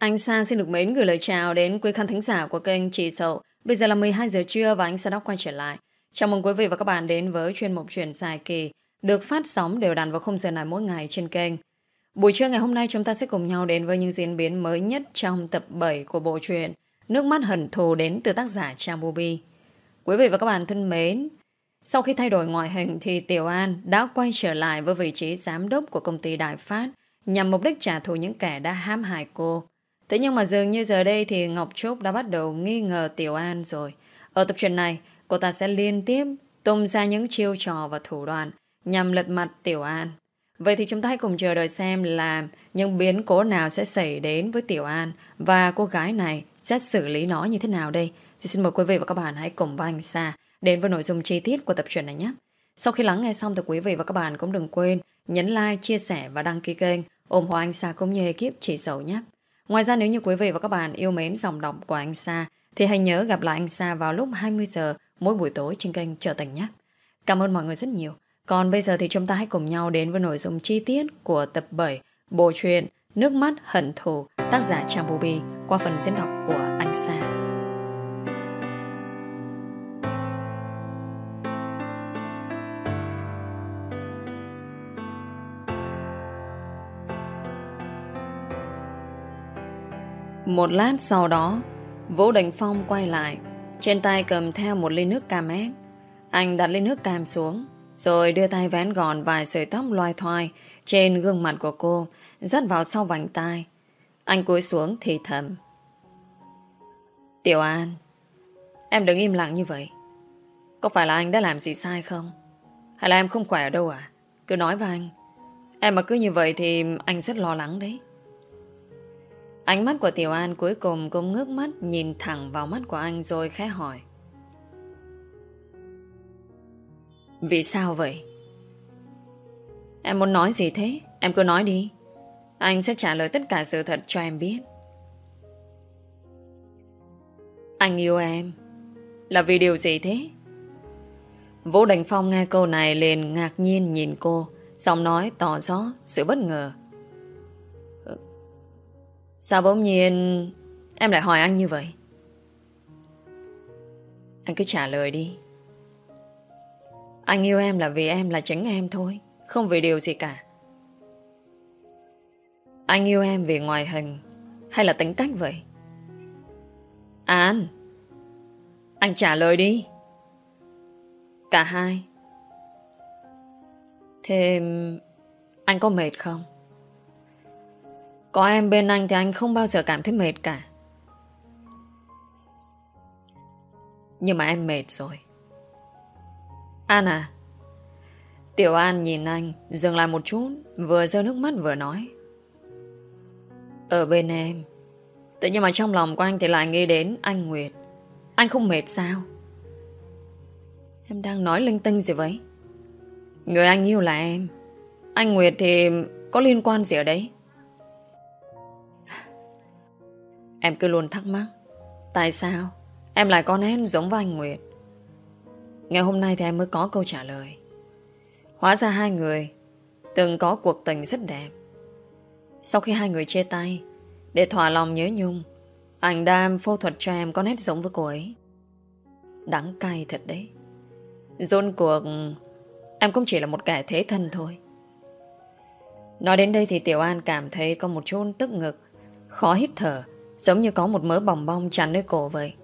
Anh Sa xin được mến gửi lời chào đến quý khán thính giả của kênh Chị Sậu. Bây giờ là 12 giờ trưa và anh Sa đã quay trở lại. Chào mừng quý vị và các bạn đến với chuyên mục truyền dài kỳ được phát sóng đều đặn vào khung giờ này mỗi ngày trên kênh. Buổi trưa ngày hôm nay chúng ta sẽ cùng nhau đến với những diễn biến mới nhất trong tập 7 của bộ truyện Nước mắt hận thù đến từ tác giả Trang Bubi. Quý vị và các bạn thân mến, sau khi thay đổi ngoại hình thì Tiểu An đã quay trở lại với vị trí giám đốc của công ty Đại Phát nhằm mục đích trả thù những kẻ đã hãm hại cô. Thế nhưng mà dường như giờ đây thì Ngọc Trúc đã bắt đầu nghi ngờ Tiểu An rồi. Ở tập truyện này, cô ta sẽ liên tiếp tung ra những chiêu trò và thủ đoạn nhằm lật mặt Tiểu An. Vậy thì chúng ta hãy cùng chờ đợi xem là những biến cố nào sẽ xảy đến với Tiểu An và cô gái này sẽ xử lý nó như thế nào đây. Thì xin mời quý vị và các bạn hãy cùng với anh Sa đến với nội dung chi tiết của tập truyện này nhé. Sau khi lắng nghe xong thì quý vị và các bạn cũng đừng quên nhấn like, chia sẻ và đăng ký kênh ủng hộ anh Sa cũng như ekip chỉ sầu nhé. Ngoài ra nếu như quý vị và các bạn yêu mến dòng đọc của anh Sa, thì hãy nhớ gặp lại anh Sa vào lúc 20 giờ mỗi buổi tối trên kênh Trở Tình nhé. Cảm ơn mọi người rất nhiều. Còn bây giờ thì chúng ta hãy cùng nhau đến với nội dung chi tiết của tập 7 bộ truyện Nước mắt hận thù, tác giả Trang Bubi qua phần diễn đọc của anh Sa. Một lát sau đó, Vũ Đình Phong quay lại, Trên tay cầm theo một ly nước cam ép. Anh đặt ly nước cam xuống, Rồi đưa tay vén gòn vài sợi tóc loai thoai Trên gương mặt của cô, Dắt vào sau vành tai. Anh cúi xuống thì thầm, Tiểu An, Em đừng im lặng như vậy. Có phải là anh đã làm gì sai không? Hay là em không khỏe đâu à? Cứ nói với anh. Em mà cứ như vậy thì anh rất lo lắng đấy. Ánh mắt của Tiểu An cuối cùng cũng ngước mắt nhìn thẳng vào mắt của anh rồi khẽ hỏi. Vì sao vậy? Em muốn nói gì thế? Em cứ nói đi. Anh sẽ trả lời tất cả sự thật cho em biết. Anh yêu em. Là vì điều gì thế? Vũ Đành Phong nghe câu này liền ngạc nhiên nhìn cô, giọng nói tỏ rõ sự bất ngờ. Sao bỗng nhiên Em lại hỏi anh như vậy? Anh cứ trả lời đi. Anh yêu em là vì em là chính em thôi, Không vì điều gì cả. Anh yêu em vì ngoài hình Hay là tính cách vậy? An, Anh trả lời đi. Cả hai. Thế Anh có mệt không? Có em bên anh thì anh không bao giờ cảm thấy mệt cả. Nhưng mà em mệt rồi. An à. Tiểu An nhìn anh, dừng lại một chút, vừa rơi nước mắt vừa nói. Ở bên em. Tự nhiên mà trong lòng của anh thì lại nghĩ đến anh Nguyệt. Anh không mệt sao? Em đang nói linh tinh gì vậy? Người anh yêu là em. Anh Nguyệt thì có liên quan gì ở đấy? Em cứ luôn thắc mắc. Tại sao? Em lại con em giống với anh Nguyệt. Ngày hôm nay thì em mới có câu trả lời. Hóa ra hai người Từng có cuộc tình rất đẹp. Sau khi hai người chia tay, Để thỏa lòng nhớ nhung Anh đam phẫu thuật cho em có nét giống với cô ấy. Đắng cay thật đấy. Rôn cuộc, Em cũng chỉ là một kẻ thế thân thôi. Nói đến đây thì Tiểu An cảm thấy có một chút tức ngực, Khó hít thở. Giống như có một mớ bòng bong chắn nơi cổ vậy.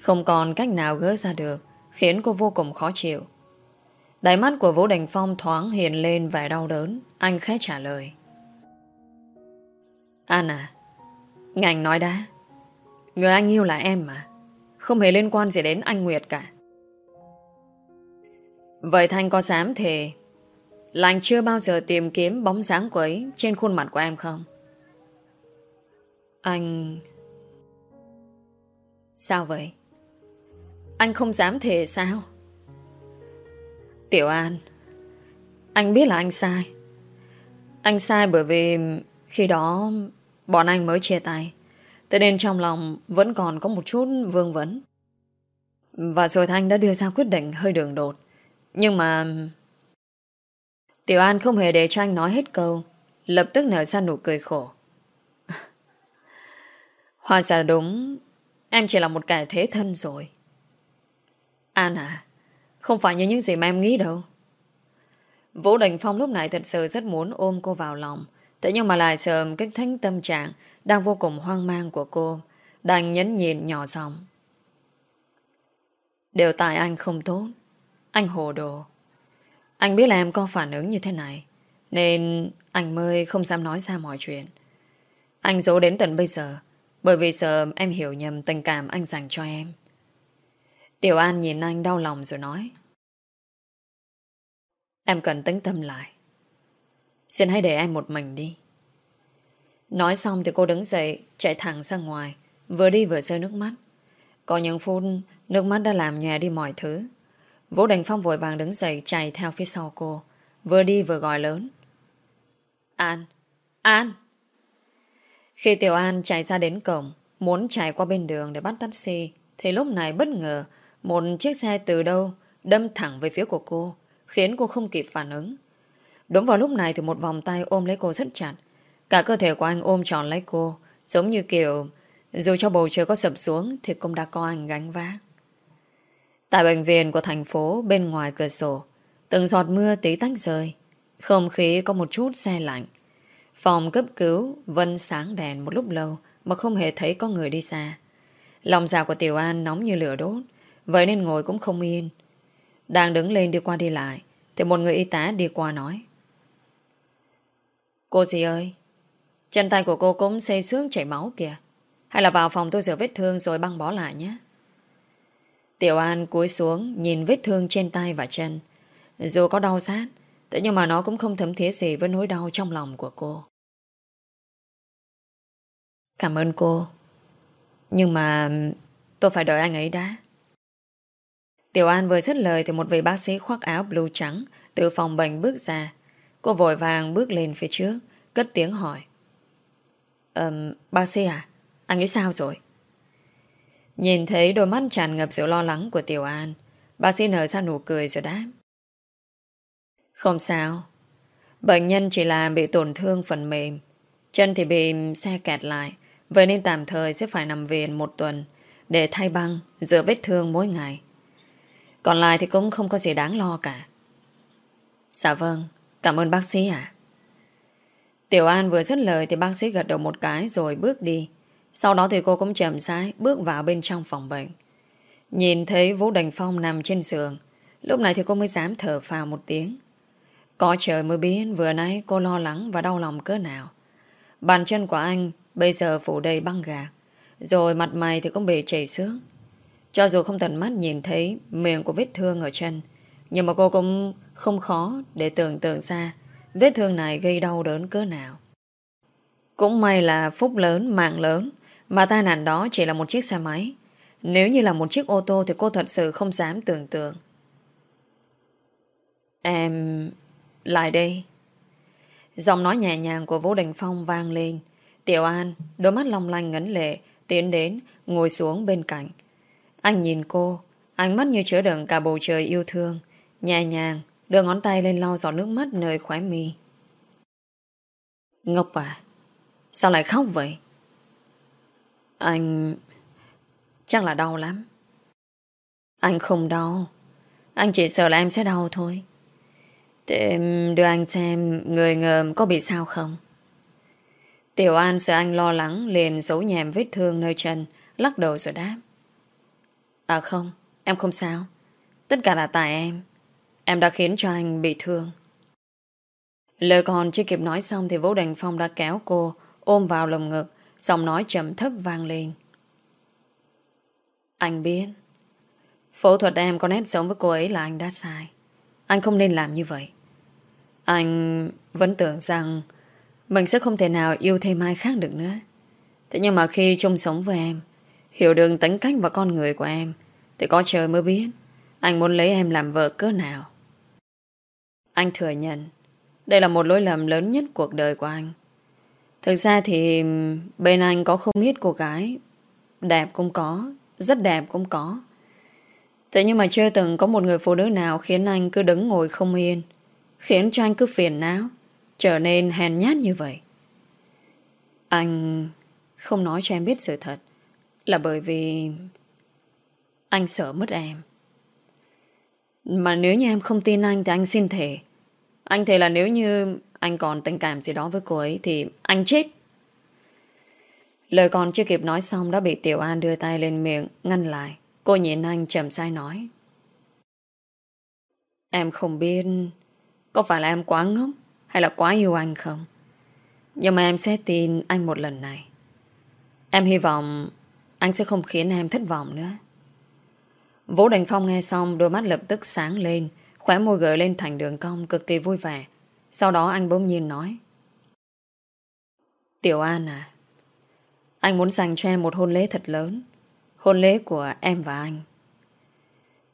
Không còn cách nào gỡ ra được, Khiến cô vô cùng khó chịu. Đáy mắt của Vũ Đình Phong thoáng hiện lên vẻ đau đớn, Anh khẽ trả lời. An à Ngành nói đã. Người anh yêu là em mà. Không hề liên quan gì đến anh Nguyệt cả. Vậy Thanh có dám thề Là anh chưa bao giờ tìm kiếm bóng dáng của ấy Trên khuôn mặt của em không? Anh Sao vậy? Anh không dám thề sao? Tiểu An, Anh biết là anh sai. Anh sai bởi vì Khi đó Bọn anh mới chia tay. Thế nên trong lòng vẫn còn có một chút vương vấn. Và rồi Thanh đã đưa ra quyết định hơi đường đột. Nhưng mà Tiểu An không hề để cho anh nói hết câu, Lập tức nở ra nụ cười khổ. Hoa ra đúng. Em chỉ là một kẻ thế thân rồi. An à Không phải như những gì mà em nghĩ đâu. Vũ Đình Phong lúc này thật sự rất muốn ôm cô vào lòng, Thế nhưng mà lại sợ kích thích tâm trạng Đang vô cùng hoang mang của cô Đang nhấn nhìn nhỏ giọng. Đều tại anh không tốt, Anh hồ đồ. Anh biết là em có phản ứng như thế này, Nên anh mới không dám nói ra mọi chuyện. Anh giấu đến tận bây giờ bởi vì sợ em hiểu nhầm tình cảm anh dành cho em. Tiểu An nhìn anh đau lòng rồi nói. Em cần tính tâm lại. Xin hãy để em một mình đi. Nói xong thì cô đứng dậy, Chạy thẳng ra ngoài, Vừa đi vừa rơi nước mắt. Có những phút, nước mắt đã làm nhòe đi mọi thứ. Vũ Đình Phong vội vàng đứng dậy Chạy theo phía sau cô, Vừa đi vừa gọi lớn. An An! Khi Tiểu An chạy ra đến cổng, Muốn chạy qua bên đường để bắt taxi, Thì lúc này bất ngờ, Một chiếc xe từ đâu Đâm thẳng về phía của cô, Khiến cô không kịp phản ứng. Đúng vào lúc này thì một vòng tay ôm lấy cô rất chặt. Cả cơ thể của anh ôm tròn lấy cô, Giống như kiểu, Dù cho bầu trời có sập xuống Thì cũng đã có anh gánh vác. Tại bệnh viện của thành phố Bên ngoài cửa sổ, Từng giọt mưa tí tách rơi. Không khí có một chút xe lạnh. Phòng cấp cứu Vân sáng đèn một lúc lâu Mà không hề thấy có người đi xa. Lòng dạ của Tiểu An nóng như lửa đốt, Vậy nên ngồi cũng không yên. Đang đứng lên đi qua đi lại, Thì một người y tá đi qua nói. Cô gì ơi, Chân tay của cô cũng xây xước chảy máu kìa. Hay là vào phòng tôi rửa vết thương rồi băng bó lại nhé. Tiểu An cúi xuống Nhìn vết thương trên tay và chân. Dù có đau sát Thế nhưng mà nó cũng không thấm thía gì với nỗi đau trong lòng của cô. Cảm ơn cô. Nhưng mà Tôi phải đợi anh ấy đã. Tiểu An vừa dứt lời Thì một vị bác sĩ khoác áo blue trắng Từ phòng bệnh bước ra. Cô vội vàng bước lên phía trước Cất tiếng hỏi. Um, Bác sĩ à Anh ấy sao rồi? Nhìn thấy đôi mắt tràn ngập sự lo lắng của Tiểu An Bác sĩ nở ra nụ cười rồi đáp. Không sao. Bệnh nhân chỉ là bị tổn thương phần mềm Chân thì bị xe kẹt lại. Vậy nên tạm thời sẽ phải nằm viện một tuần Để thay băng, Rửa vết thương mỗi ngày. Còn lại thì cũng không có gì đáng lo cả. Dạ vâng Cảm ơn bác sĩ ạ. Tiểu An vừa dứt lời Thì bác sĩ gật đầu một cái rồi bước đi. Sau đó thì cô cũng chậm rãi Bước vào bên trong phòng bệnh. Nhìn thấy Vũ Đình Phong nằm trên giường, Lúc này thì cô mới dám thở phào một tiếng. Có trời mới biết Vừa nãy cô lo lắng và đau lòng cỡ nào. Bàn chân của anh Bây giờ phủ đầy băng gạc Rồi mặt mày thì cũng bị chảy xước. Cho dù không tận mắt nhìn thấy Miệng của vết thương ở chân, Nhưng mà cô cũng không khó Để tưởng tượng ra Vết thương này gây đau đớn cỡ nào. Cũng may là phúc lớn, Mạng lớn, Mà tai nạn đó chỉ là một chiếc xe máy. Nếu như là một chiếc ô tô Thì cô thật sự không dám tưởng tượng. Em... Lại đây. Giọng nói nhẹ nhàng của Vũ Đình Phong vang lên. Tiểu An, Đôi mắt long lanh ngấn lệ, Tiến đến, ngồi xuống bên cạnh. Anh nhìn cô, Ánh mắt như chứa đựng cả bầu trời yêu thương, Nhẹ nhàng, Đưa ngón tay lên lau giọt nước mắt nơi khóe mi. Ngọc à Sao lại khóc vậy? Anh, Chắc là đau lắm. Anh không đau, Anh chỉ sợ là em sẽ đau thôi. Thế đưa anh xem Người ngờ có bị sao không? Tiểu An sợ anh lo lắng, liền giấu nhèm vết thương nơi chân, Lắc đầu rồi đáp. À không, Em không sao. Tất cả là tại em. Em đã khiến cho anh bị thương. Lời còn chưa kịp nói xong Thì Vũ Đình Phong đã kéo cô Ôm vào lồng ngực, Giọng nói chậm thấp vang lên. Anh biết, Phẫu thuật em có nét giống với cô ấy là anh đã sai. Anh không nên làm như vậy. Anh vẫn tưởng rằng mình sẽ không thể nào yêu thêm ai khác được nữa. Thế nhưng mà khi chung sống với em, Hiểu đường tính cách và con người của em, Thì có trời mới biết Anh muốn lấy em làm vợ cỡ nào. Anh thừa nhận, Đây là một lỗi lầm lớn nhất cuộc đời của anh. Thực ra thì Bên anh có không ít cô gái Đẹp cũng có, Rất đẹp cũng có. Thế nhưng mà chưa từng có một người phụ nữ nào Khiến anh cứ đứng ngồi không yên, Khiến cho anh cứ phiền não. Trở nên hèn nhát như vậy. Anh Không nói cho em biết sự thật Là bởi vì Anh sợ mất em. Mà nếu như em không tin anh Thì anh xin thề. Anh thề là nếu như anh còn tình cảm gì đó với cô ấy Thì anh chết. Lời còn chưa kịp nói xong Đã bị Tiểu An đưa tay lên miệng, Ngăn lại. Cô nhìn anh chậm sai nói. Em không biết Có phải là em quá ngốc hay là quá yêu anh không? Nhưng mà em sẽ tin anh một lần này. Em hy vọng Anh sẽ không khiến em thất vọng nữa. Vũ Đình Phong nghe xong, Đôi mắt lập tức sáng lên, Khóe môi gợi lên thành đường cong cực kỳ vui vẻ. Sau đó anh bỗng nhiên nói, Tiểu An à Anh muốn dành cho em một hôn lễ thật lớn, Hôn lễ của em và anh.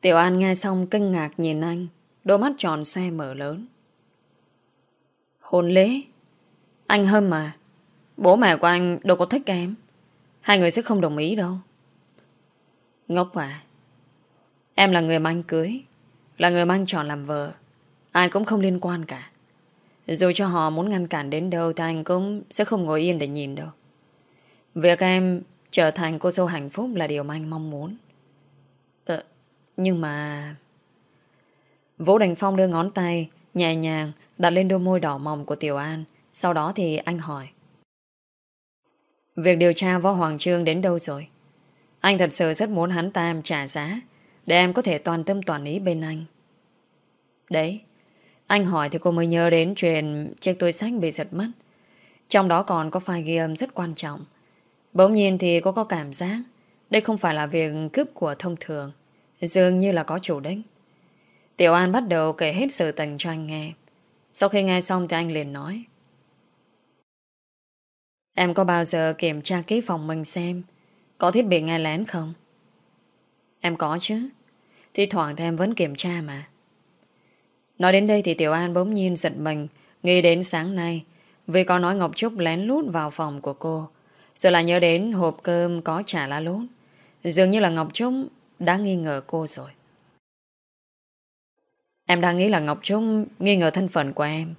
Tiểu An nghe xong kinh ngạc nhìn anh, Đôi mắt tròn xoe mở lớn. Hôn lễ. Anh Hâm mà. Bố mẹ của anh đâu có thích em. Hai người sẽ không đồng ý đâu. Ngốc à. Em là người mà anh cưới, Là người mà anh chọn làm vợ. Ai cũng không liên quan cả. Dù cho họ muốn ngăn cản đến đâu Thì anh cũng sẽ không ngồi yên để nhìn đâu. Việc em trở thành cô dâu hạnh phúc Là điều mà anh mong muốn. Ờ Nhưng mà Vũ Đình Phong đưa ngón tay Nhẹ nhàng đặt lên đôi môi đỏ mỏng của Tiểu An Sau đó thì anh hỏi Việc điều tra Võ Hoàng Trương đến đâu rồi? Anh thật sự rất muốn hắn ta trả giá để em có thể toàn tâm toàn ý bên anh. Đấy, anh hỏi thì cô mới nhớ đến chuyện chiếc túi sách bị giật mất. Trong đó còn có file ghi âm rất quan trọng. Bỗng nhiên thì cô có cảm giác đây không phải là việc cướp của thông thường. Dường như là có chủ đích. Tiểu An bắt đầu kể hết sự tình cho anh nghe. Sau khi nghe xong thì anh liền nói, Em có bao giờ kiểm tra ký phòng mình xem? Có thiết bị nghe lén không? Em có chứ. Thì thoảng thì em vẫn kiểm tra mà. Nói đến đây thì Tiểu An bỗng nhiên giật mình, Nghĩ đến sáng nay Vì có nói Ngọc Trúc lén lút vào phòng của cô, rồi lại nhớ đến hộp cơm có chả lá lốt. Dường như là Ngọc Trúc đã nghi ngờ cô rồi. Em đang nghĩ là Ngọc Trúc nghi ngờ thân phận của em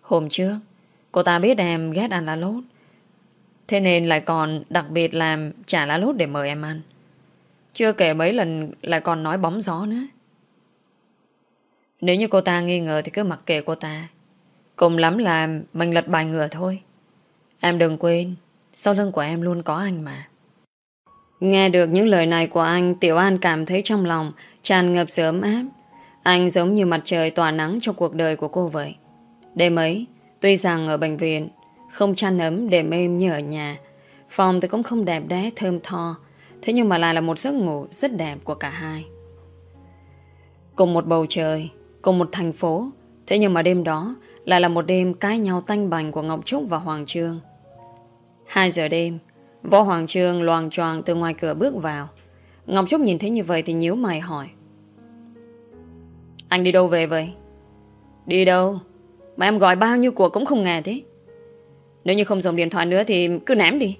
Hôm trước Cô ta biết em ghét ăn lá lốt Thế nên lại còn đặc biệt làm trả lá lốt để mời em ăn. Chưa kể mấy lần lại còn nói bóng gió nữa. Nếu như cô ta nghi ngờ thì cứ mặc kệ cô ta. Cùng lắm là mình lật bài ngựa thôi. Em đừng quên, sau lưng của em luôn có anh mà. Nghe được những lời này của anh, Tiểu An cảm thấy trong lòng tràn ngập sự ấm áp. Anh giống như mặt trời tỏa nắng cho cuộc đời của cô vậy. Đêm ấy, tuy rằng ở bệnh viện, không chăn ấm để êm như ở nhà Phòng thì cũng không đẹp đẽ thơm tho Thế nhưng mà lại là một giấc ngủ rất đẹp của cả hai. Cùng một bầu trời Cùng một thành phố Thế nhưng mà đêm đó Lại là một đêm cãi nhau tanh bành của Ngọc Trúc và Hoàng Trương. Hai giờ đêm Võ Hoàng Trương loàng choàng từ ngoài cửa bước vào. Ngọc Trúc nhìn thấy như vậy thì nhíu mày hỏi anh đi đâu về vậy? Đi đâu? Mà em gọi bao nhiêu cuộc cũng không nghe thế nếu như không dùng điện thoại nữa thì cứ ném đi.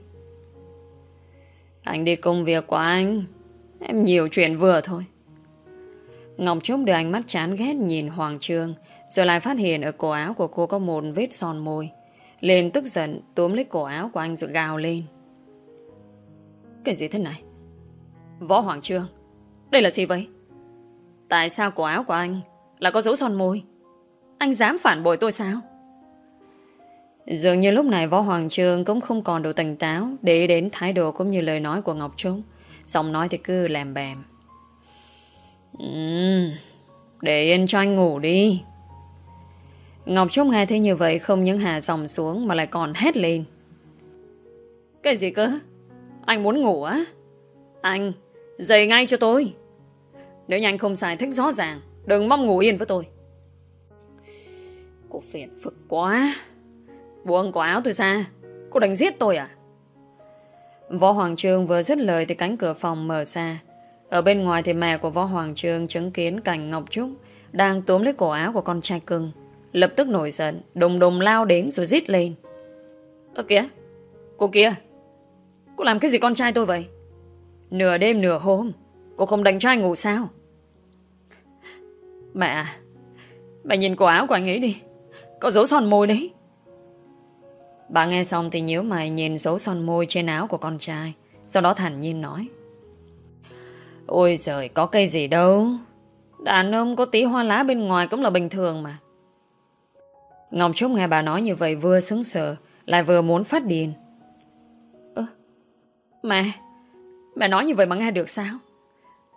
Anh đi công việc của anh. Em nhiều chuyện vừa thôi. Ngọc Trúc đưa ánh mắt chán ghét nhìn Hoàng Trương rồi lại phát hiện ở cổ áo của cô có một vết son môi. Lên tức giận túm lấy cổ áo của anh rồi gào lên. Cái gì thế này? Võ Hoàng Trương, đây là gì vậy? Tại sao cổ áo của anh là có dấu son môi? Anh dám phản bội tôi sao? Dường như lúc này Võ Hoàng Trương cũng không còn đủ tỉnh táo để đến thái độ cũng như lời nói của Ngọc Trúc. Giọng nói thì cứ làm bèm. Uhm, để yên cho anh ngủ đi. Ngọc Trúc nghe thấy như vậy không những hạ dòng xuống mà lại còn hét lên. Cái gì cơ? Anh muốn ngủ á? Anh, dậy ngay cho tôi. Nếu như anh không xài thích rõ ràng, đừng mong ngủ yên với tôi. Cô phiền phức quá. Buông quả áo tôi ra. Cô đánh giết tôi à? Võ Hoàng Trương vừa dứt lời Thì cánh cửa phòng mở ra. Ở bên ngoài thì mẹ của Võ Hoàng Trương Chứng kiến cảnh Ngọc Trúc Đang túm lấy cổ áo của con trai cưng. Lập tức nổi giận Đùng đùng lao đến rồi giết lên. Ơ kìa Cô kia Cô làm cái gì con trai tôi vậy? Nửa đêm nửa hôm Cô không đánh cho anh ngủ sao? Mẹ à Mẹ nhìn cổ áo của anh ấy đi Có dấu son môi đấy Bà nghe xong thì nhíu mày nhìn dấu son môi trên áo của con trai. Sau đó thản nhiên nói. Ôi giời, có cây gì đâu. Đàn ông có tí hoa lá bên ngoài cũng là bình thường mà. Ngọc Trúc nghe bà nói như vậy vừa sững sờ, lại vừa muốn phát điên. Ơ, mẹ, mẹ nói như vậy mà nghe được sao?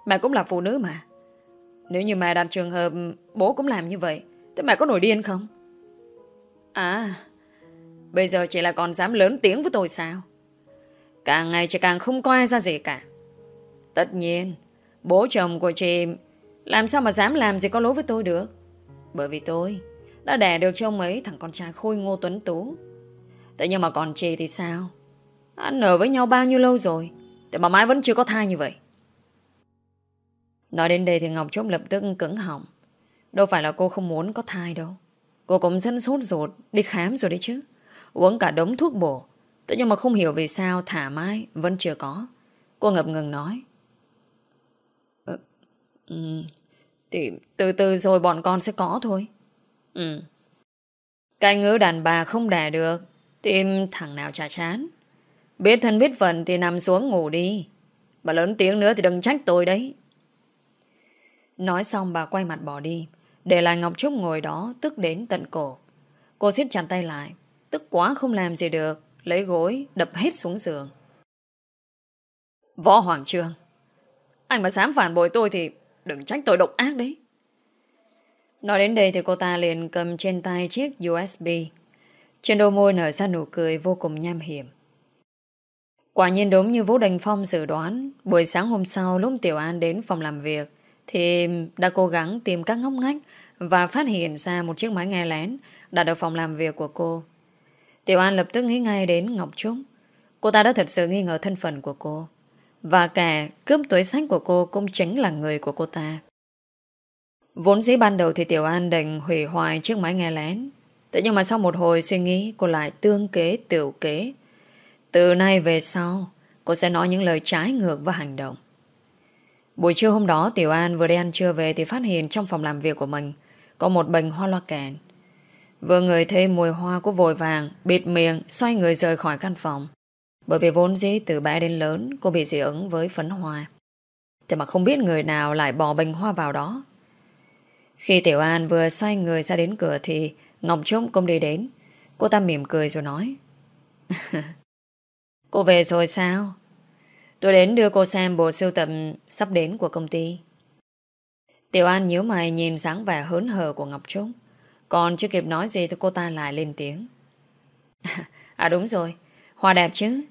Mẹ cũng là phụ nữ mà. Nếu như mẹ đặt trường hợp bố cũng làm như vậy, thì mẹ có nổi điên không? À, bây giờ chỉ là còn dám lớn tiếng với tôi sao? Càng ngày chỉ càng không coi ra gì cả. Tất nhiên, bố chồng của chị làm sao mà dám làm gì có lỗi với tôi được. Bởi vì tôi đã đẻ được cho mấy thằng con trai khôi ngô tuấn tú. Thế nhưng mà còn chị thì sao? Ăn ở với nhau bao nhiêu lâu rồi, แต่ mà mãi vẫn chưa có thai như vậy. Nói đến đây thì Ngọc Trúc lập tức cứng họng. Đâu phải là cô không muốn có thai đâu. Cô cũng rất sốt ruột đi khám rồi đấy chứ. Uống cả đống thuốc bổ. tự nhiên mà không hiểu vì sao thả mai vẫn chưa có. Cô ngập ngừng nói. Ờ, ừ, thì từ từ rồi bọn con sẽ có thôi. Ừ. Cái ngữ đàn bà không đẻ được Tìm thằng nào chả chán Biết thân biết phận thì nằm xuống ngủ đi Mà lớn tiếng nữa thì đừng trách tôi đấy Nói xong bà quay mặt bỏ đi. Để lại Ngọc Trúc ngồi đó Tức đến tận cổ. Cô siết chặt tay lại. Tức quá không làm gì được. Lấy gối đập hết xuống giường. Võ Hoàng Trương Anh mà dám phản bội tôi thì Đừng trách tôi độc ác đấy. Nói đến đây thì cô ta liền cầm trên tay chiếc USB. Trên đôi môi nở ra nụ cười vô cùng nham hiểm. Quả nhiên đúng như Vũ Đình Phong dự đoán, buổi sáng hôm sau lúc Tiểu An đến phòng làm việc, thì đã cố gắng tìm các ngóc ngách và phát hiện ra một chiếc máy nghe lén đặt ở phòng làm việc của cô. Tiểu An lập tức nghĩ ngay đến Ngọc Trúc. Cô ta đã thật sự nghi ngờ thân phận của cô. Và cả cướp tuổi sách của cô cũng chính là người của cô ta. Vốn dĩ ban đầu thì Tiểu An định hủy hoại chiếc máy nghe lén. Thế nhưng mà sau một hồi suy nghĩ cô lại tương kế tiểu kế. Từ nay về sau, cô sẽ nói những lời trái ngược và hành động. Buổi trưa hôm đó Tiểu An vừa đi ăn trưa về thì phát hiện trong phòng làm việc của mình có một bình hoa loa kèn. Vừa người thấy mùi hoa của vội vàng, bịt miệng, xoay người rời khỏi căn phòng. Bởi vì vốn dĩ từ bé đến lớn cô bị dị ứng với phấn hoa. Thế mà không biết người nào lại bỏ bình hoa vào đó. Khi Tiểu An vừa xoay người ra đến cửa thì Ngọc Trúc cũng đi đến. Cô ta mỉm cười rồi nói. cô về rồi sao? Tôi đến đưa cô xem bộ siêu tập sắp đến của công ty. Tiểu An nhíu mày nhìn dáng vẻ hớn hở của Ngọc Trúc. Còn chưa kịp nói gì thì cô ta lại lên tiếng. à đúng rồi, hoa đẹp chứ.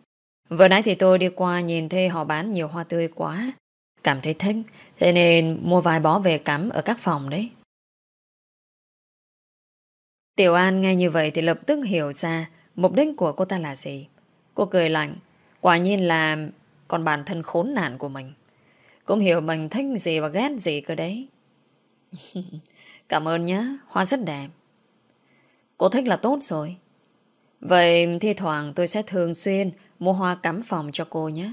Vừa nãy thì tôi đi qua nhìn thấy họ bán nhiều hoa tươi quá. Cảm thấy thích, thế nên mua vài bó về cắm ở các phòng đấy. Tiểu An nghe như vậy thì lập tức hiểu ra mục đích của cô ta là gì. Cô cười lạnh, quả nhiên là còn bản thân khốn nạn của mình. Cũng hiểu mình thích gì và ghét gì cơ đấy. Cảm ơn nhé, hoa rất đẹp. Cô thích là tốt rồi. Vậy thi thoảng tôi sẽ thường xuyên mua hoa cắm phòng cho cô nhé.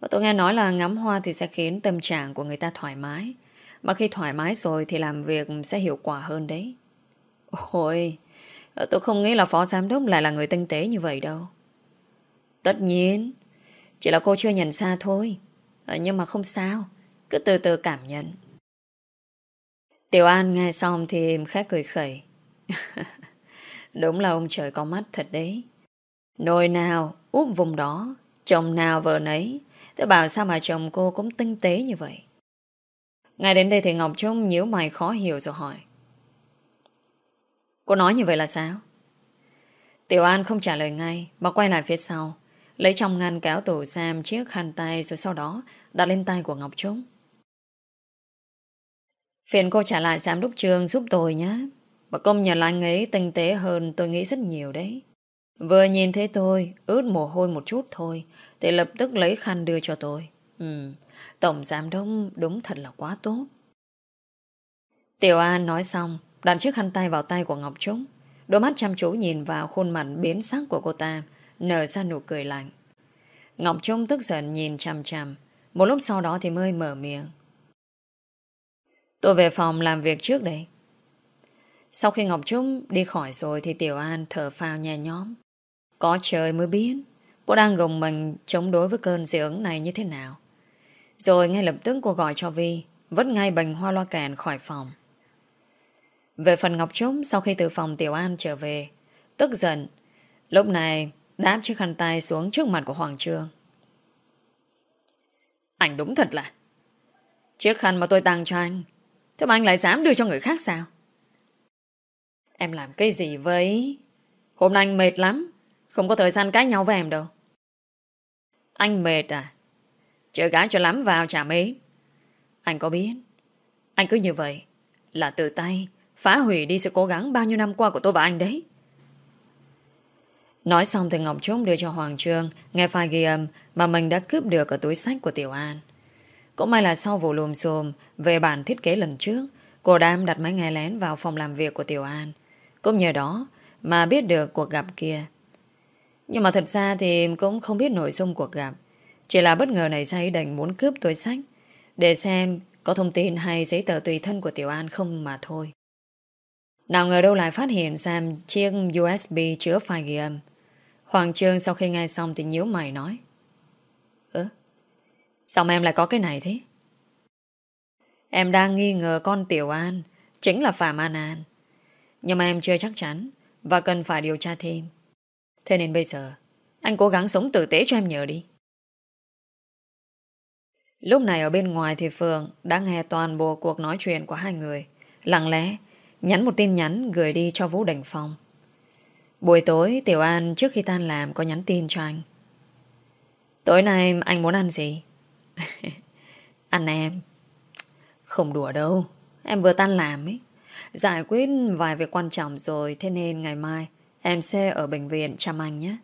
Và tôi nghe nói là ngắm hoa thì sẽ khiến tâm trạng của người ta thoải mái. Mà khi thoải mái rồi thì làm việc sẽ hiệu quả hơn đấy. Ôi, tôi không nghĩ là phó giám đốc lại là người tinh tế như vậy đâu. Tất nhiên, chỉ là cô chưa nhận ra thôi. Ờ, nhưng mà không sao, cứ từ từ cảm nhận. Tiểu An nghe xong thì khẽ cười khẩy. Đúng là ông trời có mắt thật đấy. Nồi nào, úp vùng đó, chồng nào vợ nấy. Tôi bảo sao mà chồng cô cũng tinh tế như vậy. Ngay đến đây thì Ngọc Trông nhíu mày khó hiểu rồi hỏi. Cô nói như vậy là sao? Tiểu An không trả lời ngay Mà quay lại phía sau Lấy trong ngăn kéo tủ Sam chiếc khăn tay Rồi sau đó đặt lên tay của Ngọc Trúc. Phiền cô trả lại giám đốc trường giúp tôi nhé. Và công nhận là anh ấy tinh tế hơn tôi nghĩ rất nhiều đấy. Vừa nhìn thấy tôi ướt mồ hôi một chút thôi Thì lập tức lấy khăn đưa cho tôi. Ừ, tổng giám đốc đúng thật là quá tốt. Tiểu An nói xong Đặt chiếc khăn tay vào tay của Ngọc Trúc. Đôi mắt chăm chú nhìn vào khuôn mặt biến sắc của cô ta. Nở ra nụ cười lạnh. Ngọc Trung tức giận nhìn chằm chằm, Một lúc sau đó thì mới mở miệng. Tôi về phòng làm việc trước đây. Sau khi Ngọc Trung đi khỏi rồi Thì Tiểu An thở phào nhẹ nhõm. Có trời mới biết Cô đang gồng mình chống đối với cơn dị ứng này như thế nào. Rồi ngay lập tức cô gọi cho Vi Vứt ngay bình hoa loa kèn khỏi phòng. Về phần Ngọc Trúc Sau khi từ phòng Tiểu An trở về Tức giận. Lúc này đáp chiếc khăn tay xuống trước mặt của Hoàng Trương. Anh đúng thật là. Chiếc khăn mà tôi tặng cho anh, Thế mà anh lại dám đưa cho người khác sao? Em làm cái gì với Hôm nay anh mệt lắm, Không có thời gian cãi nhau với em đâu. Anh mệt à? Chờ gái cho lắm vào chả mến Anh có biết, Anh cứ như vậy Là từ tay Phá hủy đi sự cố gắng bao nhiêu năm qua của tôi và anh đấy. Nói xong thì Ngọc Trúc đưa cho Hoàng Trương nghe file ghi âm mà mình đã cướp được ở túi sách của Tiểu An. Cũng may là sau vụ lùm xùm về bản thiết kế lần trước, cô Đam đặt máy nghe lén vào phòng làm việc của Tiểu An. Cũng nhờ đó mà biết được cuộc gặp kia. Nhưng mà thật ra thì cũng không biết nội dung cuộc gặp. Chỉ là bất ngờ này say đành muốn cướp túi sách để xem có thông tin hay giấy tờ tùy thân của Tiểu An không mà thôi. Nào ngờ đâu lại phát hiện xem chiếc USB chứa file ghi âm. Hoàng Trương sau khi nghe xong thì nhíu mày nói. Ơ? Sao mà em lại có cái này thế? Em đang nghi ngờ con Tiểu An, chính là Phạm An An. Nhưng mà em chưa chắc chắn và cần phải điều tra thêm. Thế nên bây giờ, anh cố gắng sống tử tế cho em nhờ đi. Lúc này ở bên ngoài thì Phương đã nghe toàn bộ cuộc nói chuyện của hai người. Lặng lẽ nhắn một tin nhắn gửi đi cho Vũ Đình Phong. Buổi tối Tiểu An trước khi tan làm có nhắn tin cho anh. Tối nay anh muốn ăn gì? ăn em. Không đùa đâu. Em vừa tan làm ấy. Giải quyết vài việc quan trọng rồi Thế nên ngày mai em sẽ ở bệnh viện chăm anh nhé.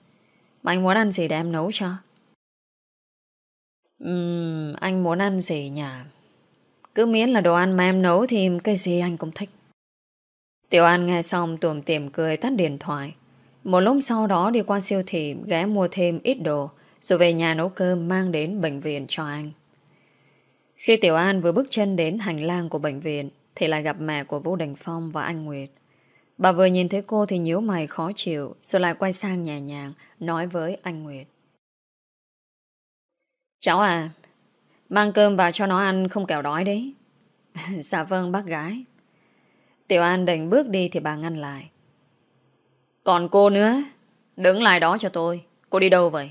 Mà anh muốn ăn gì để em nấu cho? Uhm, anh muốn ăn gì nhỉ? Cứ miễn là đồ ăn mà em nấu thì cái gì anh cũng thích. Tiểu An nghe xong tùm tìm cười tắt điện thoại. Một lúc sau đó đi qua siêu thị ghé mua thêm ít đồ rồi về nhà nấu cơm mang đến bệnh viện cho anh. Khi Tiểu An vừa bước chân đến hành lang của bệnh viện thì lại gặp mẹ của Vũ Đình Phong và anh Nguyệt. Bà vừa nhìn thấy cô thì nhíu mày khó chịu rồi lại quay sang nhẹ nhàng nói với anh Nguyệt. Cháu à, mang cơm vào cho nó ăn không kẻo đói đấy. dạ vâng bác gái. Tiểu An định bước đi thì bà ngăn lại. Còn cô nữa, đứng lại đó cho tôi. Cô đi đâu vậy?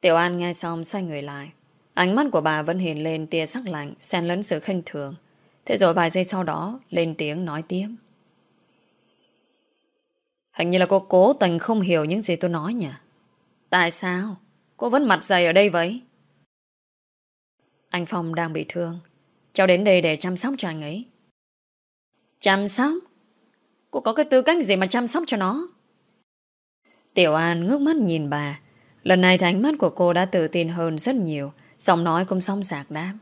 Tiểu An nghe xong xoay người lại. Ánh mắt của bà vẫn hiện lên tia sắc lạnh, xen lẫn sự khinh thường. Thế rồi vài giây sau đó, lên tiếng nói tiếp. Hình như là cô cố tình không hiểu những gì tôi nói nhỉ? Tại sao? Cô vẫn mặt dày ở đây vậy? Anh Phong đang bị thương. Cháu đến đây để chăm sóc cho anh ấy. Chăm sóc? Cô có cái tư cách gì mà chăm sóc cho nó? Tiểu An ngước mắt nhìn bà. Lần này thì ánh mắt của cô đã tự tin hơn rất nhiều. Giọng nói cũng song sạc đáp.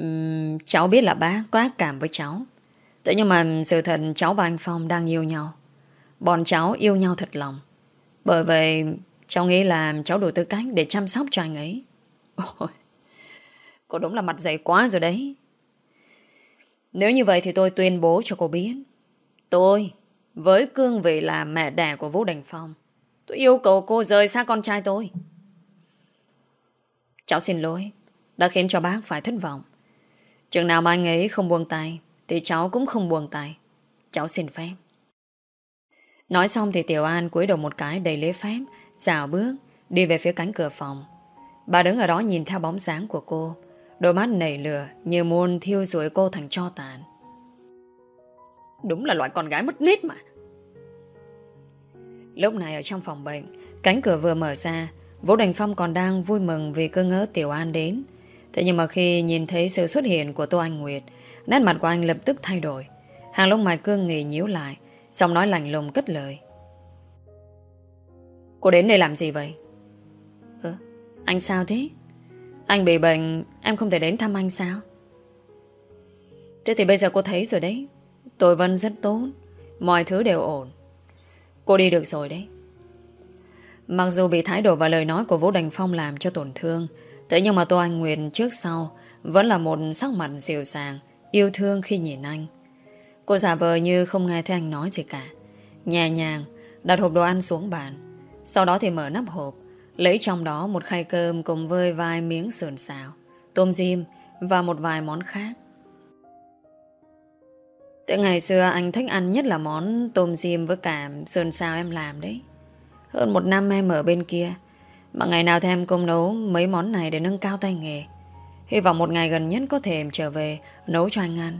Uhm, cháu biết là bác có ác cảm với cháu. Thế nhưng mà sự thật cháu và anh Phong đang yêu nhau. Bọn cháu yêu nhau thật lòng. Bởi vậy cháu nghĩ là cháu đủ tư cách để chăm sóc cho anh ấy. Ôi, cô đúng là mặt dày quá rồi đấy. Nếu như vậy thì tôi tuyên bố cho cô biết. Tôi, với cương vị là mẹ đẻ của Vũ Đình Phong, tôi yêu cầu cô rời xa con trai tôi. Cháu xin lỗi, đã khiến cho bác phải thất vọng. Chừng nào mà anh ấy không buông tay, thì cháu cũng không buông tay. Cháu xin phép. Nói xong thì Tiểu An cúi đầu một cái đầy lễ phép, dạo bước, đi về phía cánh cửa phòng. Bà đứng ở đó nhìn theo bóng dáng của cô. Đôi mắt nảy lửa như muốn thiêu rụi cô thành cho tàn. Đúng là loại con gái mất nết mà. Lúc này ở trong phòng bệnh, cánh cửa vừa mở ra, Vũ Đình Phong còn đang vui mừng vì cơ ngỡ Tiểu An đến. Thế nhưng mà khi nhìn thấy sự xuất hiện của Tô Anh Nguyệt, nét mặt của anh lập tức thay đổi. Hàng lông mày cương nghỉ nhíu lại, xong nói lạnh lùng cất lời. Cô đến đây làm gì vậy? Ơ, anh sao thế? Anh bị bệnh, Em không thể đến thăm anh sao? Thế thì bây giờ cô thấy rồi đấy. Tôi Vân rất tốt. Mọi thứ đều ổn. Cô đi được rồi đấy. Mặc dù bị thái độ và lời nói của Vũ Đành Phong làm cho tổn thương, Thế nhưng mà Tô Anh Nguyệt trước sau Vẫn là một sắc mặt dịu dàng, Yêu thương khi nhìn anh. Cô giả vờ như không nghe thấy anh nói gì cả. Nhẹ nhàng, Đặt hộp đồ ăn xuống bàn. Sau đó thì mở nắp hộp. Lấy trong đó một khay cơm cùng với vài miếng sườn xào, Tôm diêm Và một vài món khác. Từ ngày xưa anh thích ăn nhất là món tôm diêm với cả sườn xào em làm đấy. Hơn một năm em ở bên kia, Mà ngày nào thì em nấu mấy món này để nâng cao tay nghề. Hy vọng một ngày gần nhất có thể em trở về nấu cho anh ăn.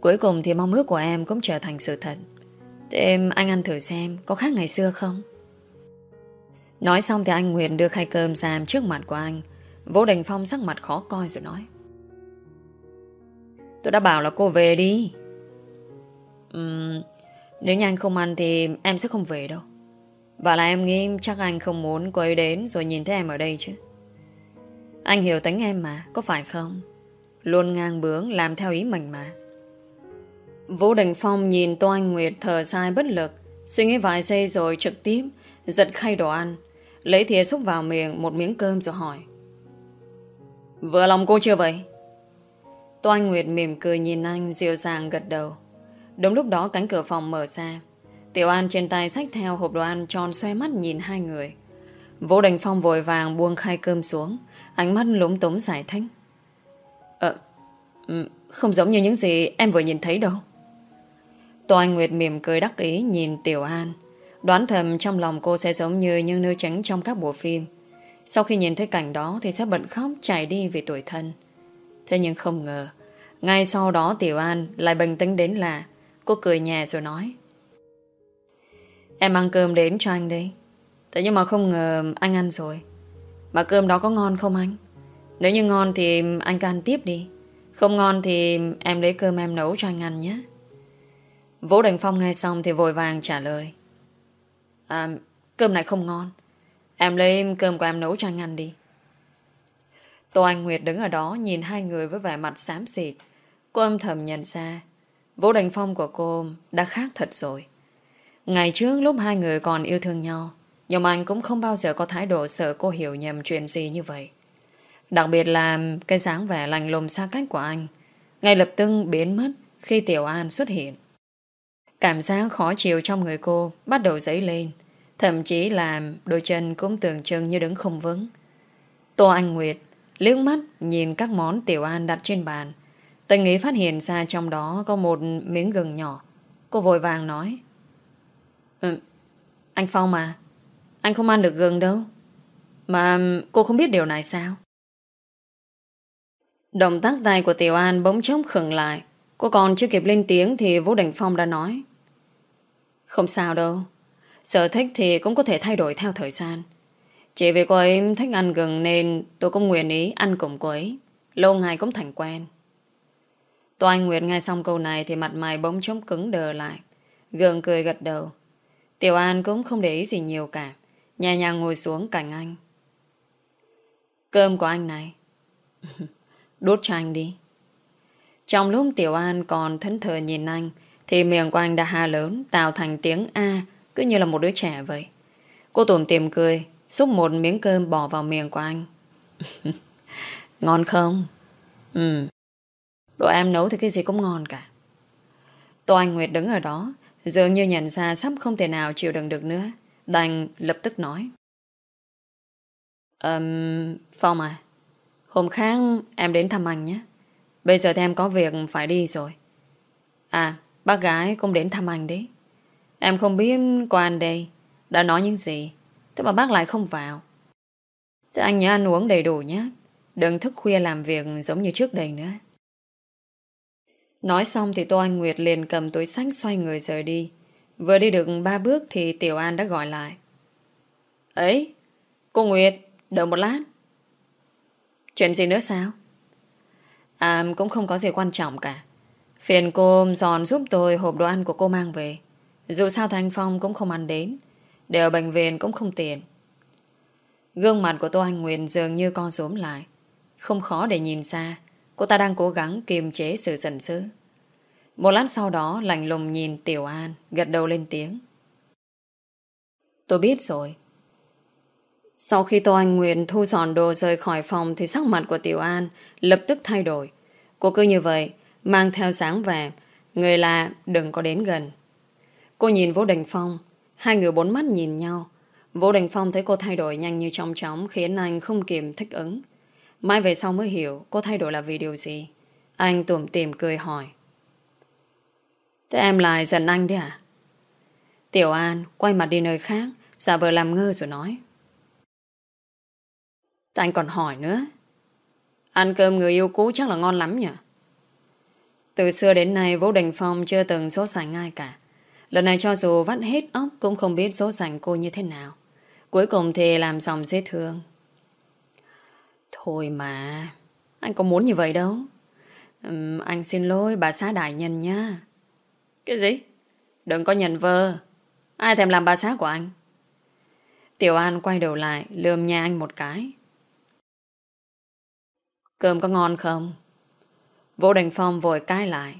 Cuối cùng thì mong ước của em cũng trở thành sự thật. Thế em, anh ăn thử xem Có khác ngày xưa không? Nói xong thì anh Nguyệt đưa khay cơm ra trước mặt của anh. Vũ Đình Phong sắc mặt khó coi rồi nói. Tôi đã bảo là cô về đi. Uhm, Nếu như anh không ăn thì em sẽ không về đâu. Và là em nghĩ chắc anh không muốn cô ấy đến Rồi nhìn thấy em ở đây chứ. Anh hiểu tính em mà Có phải không? Luôn ngang bướng làm theo ý mình mà. Vũ Đình Phong nhìn Tô Anh Nguyệt thở sai bất lực, suy nghĩ vài giây rồi trực tiếp giật khay đồ ăn, lấy thìa xúc vào miệng một miếng cơm rồi hỏi. Vừa lòng cô chưa vậy? Toan Nguyệt mỉm cười nhìn anh dịu dàng gật đầu. Đúng lúc đó cánh cửa phòng mở ra. Tiểu An trên tay xách theo hộp đồ ăn tròn xoay mắt nhìn hai người. Vũ Đình Phong vội vàng buông khay cơm xuống, ánh mắt lúng túng giải thích. Ờ, ừ, không giống như những gì em vừa nhìn thấy đâu. Toàn Nguyệt mỉm cười đắc ý nhìn Tiểu An. Đoán thầm trong lòng cô sẽ giống như những nữ tránh trong các bộ phim. Sau khi nhìn thấy cảnh đó thì sẽ bận khóc chạy đi vì tuổi thân. Thế nhưng không ngờ, ngay sau đó Tiểu An lại bình tĩnh đến là cô cười nhẹ rồi nói. Em mang cơm đến cho anh đi. Thế nhưng mà không ngờ anh ăn rồi. Mà cơm đó có ngon không anh? Nếu như ngon thì anh cứ ăn tiếp đi. Không ngon thì em lấy cơm em nấu cho anh ăn nhé. Vũ Đình Phong nghe xong thì vội vàng trả lời. À, cơm này không ngon. Em lấy cơm của em nấu cho anh ăn đi. Tô Anh Nguyệt đứng ở đó nhìn hai người với vẻ mặt xám xịt. Cô âm thầm nhận ra Vũ Đình Phong của cô đã khác thật rồi. Ngày trước lúc hai người còn yêu thương nhau nhưng anh cũng không bao giờ có thái độ sợ cô hiểu nhầm chuyện gì như vậy. Đặc biệt là cái dáng vẻ lành lùng xa cách của anh ngay lập tức biến mất khi Tiểu An xuất hiện. Cảm giác khó chịu trong người cô bắt đầu dấy lên. Thậm chí là đôi chân cũng tưởng chừng như đứng không vững. Tô Anh Nguyệt liếc mắt nhìn các món Tiểu An đặt trên bàn. Tình ý phát hiện ra trong đó có một miếng gừng nhỏ. Cô vội vàng nói. Ừ, anh Phong mà. Anh không ăn được gừng đâu. Mà cô không biết điều này sao? Động tác tay của Tiểu An bỗng chốc khừng lại. Cô còn chưa kịp lên tiếng thì Vũ Đình Phong đã nói. Không sao đâu. Sở thích thì cũng có thể thay đổi theo thời gian. Chỉ vì cô ấy thích ăn gừng nên tôi cũng nguyện ý ăn cùng cô ấy. Lâu ngày cũng thành quen. Tô Anh Nguyệt nghe xong câu này thì mặt mày bỗng trống cứng đờ lại. Gường cười gật đầu. Tiểu An cũng không để ý gì nhiều cả. Nhà nhàng ngồi xuống cạnh anh. Cơm của anh này. Đốt cho anh đi. Trong lúc Tiểu An còn thẫn thờ nhìn anh, thì miệng của anh đã hà lớn, tạo thành tiếng A cứ như là một đứa trẻ vậy. Cô tủm tìm cười xúc một miếng cơm bỏ vào miệng của anh. ngon không? Ừ. Đồ em nấu thì cái gì cũng ngon cả. Tô Anh Nguyệt đứng ở đó dường như nhận ra sắp không thể nào chịu đựng được nữa. Đành lập tức nói. Um, Phong à, hôm khác em đến thăm anh nhé. Bây giờ thì em có việc phải đi rồi. À, bác gái cũng đến thăm anh đấy. Em không biết quan đây đã nói những gì. Thế mà bác lại không vào. Thế anh nhớ ăn uống đầy đủ nhé. Đừng thức khuya làm việc giống như trước đây nữa. Nói xong thì Tô Anh Nguyệt liền cầm túi sách xoay người rời đi. Vừa đi được ba bước thì Tiểu An đã gọi lại. Ấy, cô Nguyệt, đợi một lát. Chuyện gì nữa sao? À, cũng không có gì quan trọng cả. Phiền cô dọn giúp tôi hộp đồ ăn của cô mang về. Dù sao Thanh Phong cũng không ăn đến. Để ở bệnh viện cũng không tiền. Gương mặt của Tô Anh Nguyên dường như con rốm lại. Không khó để nhìn ra. Cô ta đang cố gắng kiềm chế sự giận dữ. Một lát sau đó lạnh lùng nhìn Tiểu An gật đầu lên tiếng. Tôi biết rồi. Sau khi Tô Anh Nguyên thu dọn đồ rời khỏi phòng thì sắc mặt của Tiểu An lập tức thay đổi. Cô cứ như vậy, mang theo sáng vẻ, người là đừng có đến gần. Cô nhìn Vũ Đình Phong. Hai người bốn mắt nhìn nhau. Vũ Đình Phong thấy cô thay đổi nhanh như trong chóng, Khiến anh không kìm thích ứng. Mai về sau mới hiểu cô thay đổi là vì điều gì. Anh tủm tìm cười hỏi. Thế em lại giận anh đấy à? Tiểu An, quay mặt đi nơi khác. Giả vờ làm ngơ rồi nói. Tại anh còn hỏi nữa. Ăn cơm người yêu cũ chắc là ngon lắm nhỉ? Từ xưa đến nay, Vũ Đình Phong chưa từng sốt sành ai cả. Lần này cho dù vắt hết óc Cũng không biết số dành cô như thế nào. Cuối cùng thì làm xong dễ thương. Thôi mà Anh có muốn như vậy đâu. Uhm, Anh xin lỗi bà xã đại nhân nha Cái gì? Đừng có nhận vơ. Ai thèm làm bà xã của anh? Tiểu An quay đầu lại Lườm nhà anh một cái. Cơm có ngon không? Vũ Đình Phong vội cai lại.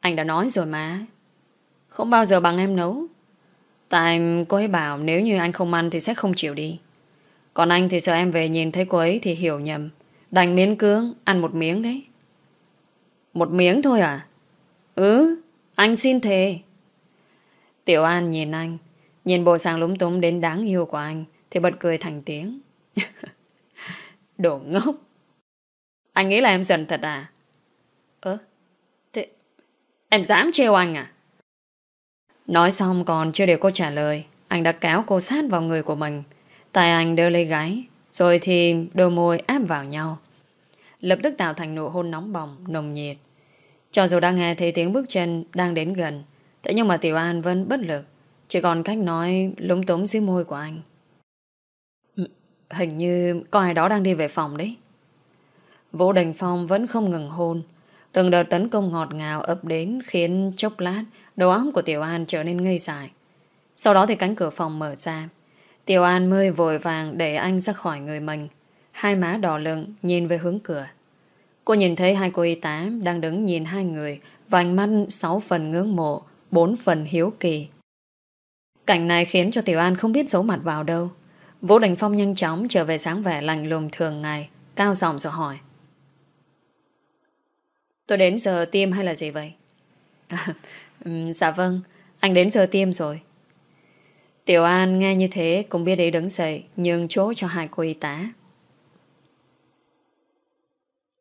Anh đã nói rồi mà. Không bao giờ bằng em nấu. Tại cô ấy bảo Nếu như anh không ăn thì sẽ không chịu đi. Còn anh thì sợ em về nhìn thấy cô ấy Thì hiểu nhầm. Đành miếng cưỡng, ăn một miếng đấy. Một miếng thôi à? Ừ anh xin thề. Tiểu An nhìn anh, Nhìn bộ sàng lúng túng đến đáng yêu của anh, Thì bật cười thành tiếng. Đồ ngốc. Anh nghĩ là em giận thật à? Ơ, Thế Em dám trêu anh à? Nói xong còn chưa để cô trả lời, Anh đã kéo cô sát vào người của mình. Tài anh đưa lấy gái Rồi thì đôi môi áp vào nhau. Lập tức tạo thành nụ hôn nóng bỏng, Nồng nhiệt. Cho dù đang nghe thấy tiếng bước chân Đang đến gần, Thế nhưng mà Tiểu An vẫn bất lực. Chỉ còn cách nói lúng túng dưới môi của anh. Hình như có ai đó đang đi về phòng đấy. Vũ Đình Phong vẫn không ngừng hôn. Từng đợt tấn công ngọt ngào ập đến Khiến chốc lát Đầu óc của Tiểu An trở nên ngây dài. Sau đó thì cánh cửa phòng mở ra. Tiểu An mới vội vàng để anh ra khỏi người mình. Hai má đỏ lưng Nhìn về hướng cửa. Cô nhìn thấy hai cô y tá đang đứng nhìn hai người Và ánh mắt sáu phần ngưỡng mộ Bốn phần hiếu kỳ. Cảnh này khiến cho Tiểu An không biết giấu mặt vào đâu. Vũ Đình Phong nhanh chóng trở về sáng vẻ lành lùng thường ngày Cao giọng rồi hỏi. Tôi đến giờ tiêm hay là gì vậy? À, dạ vâng, anh đến giờ tiêm rồi. Tiểu An nghe như thế cũng biết để đứng dậy nhường chỗ cho hai cô y tá.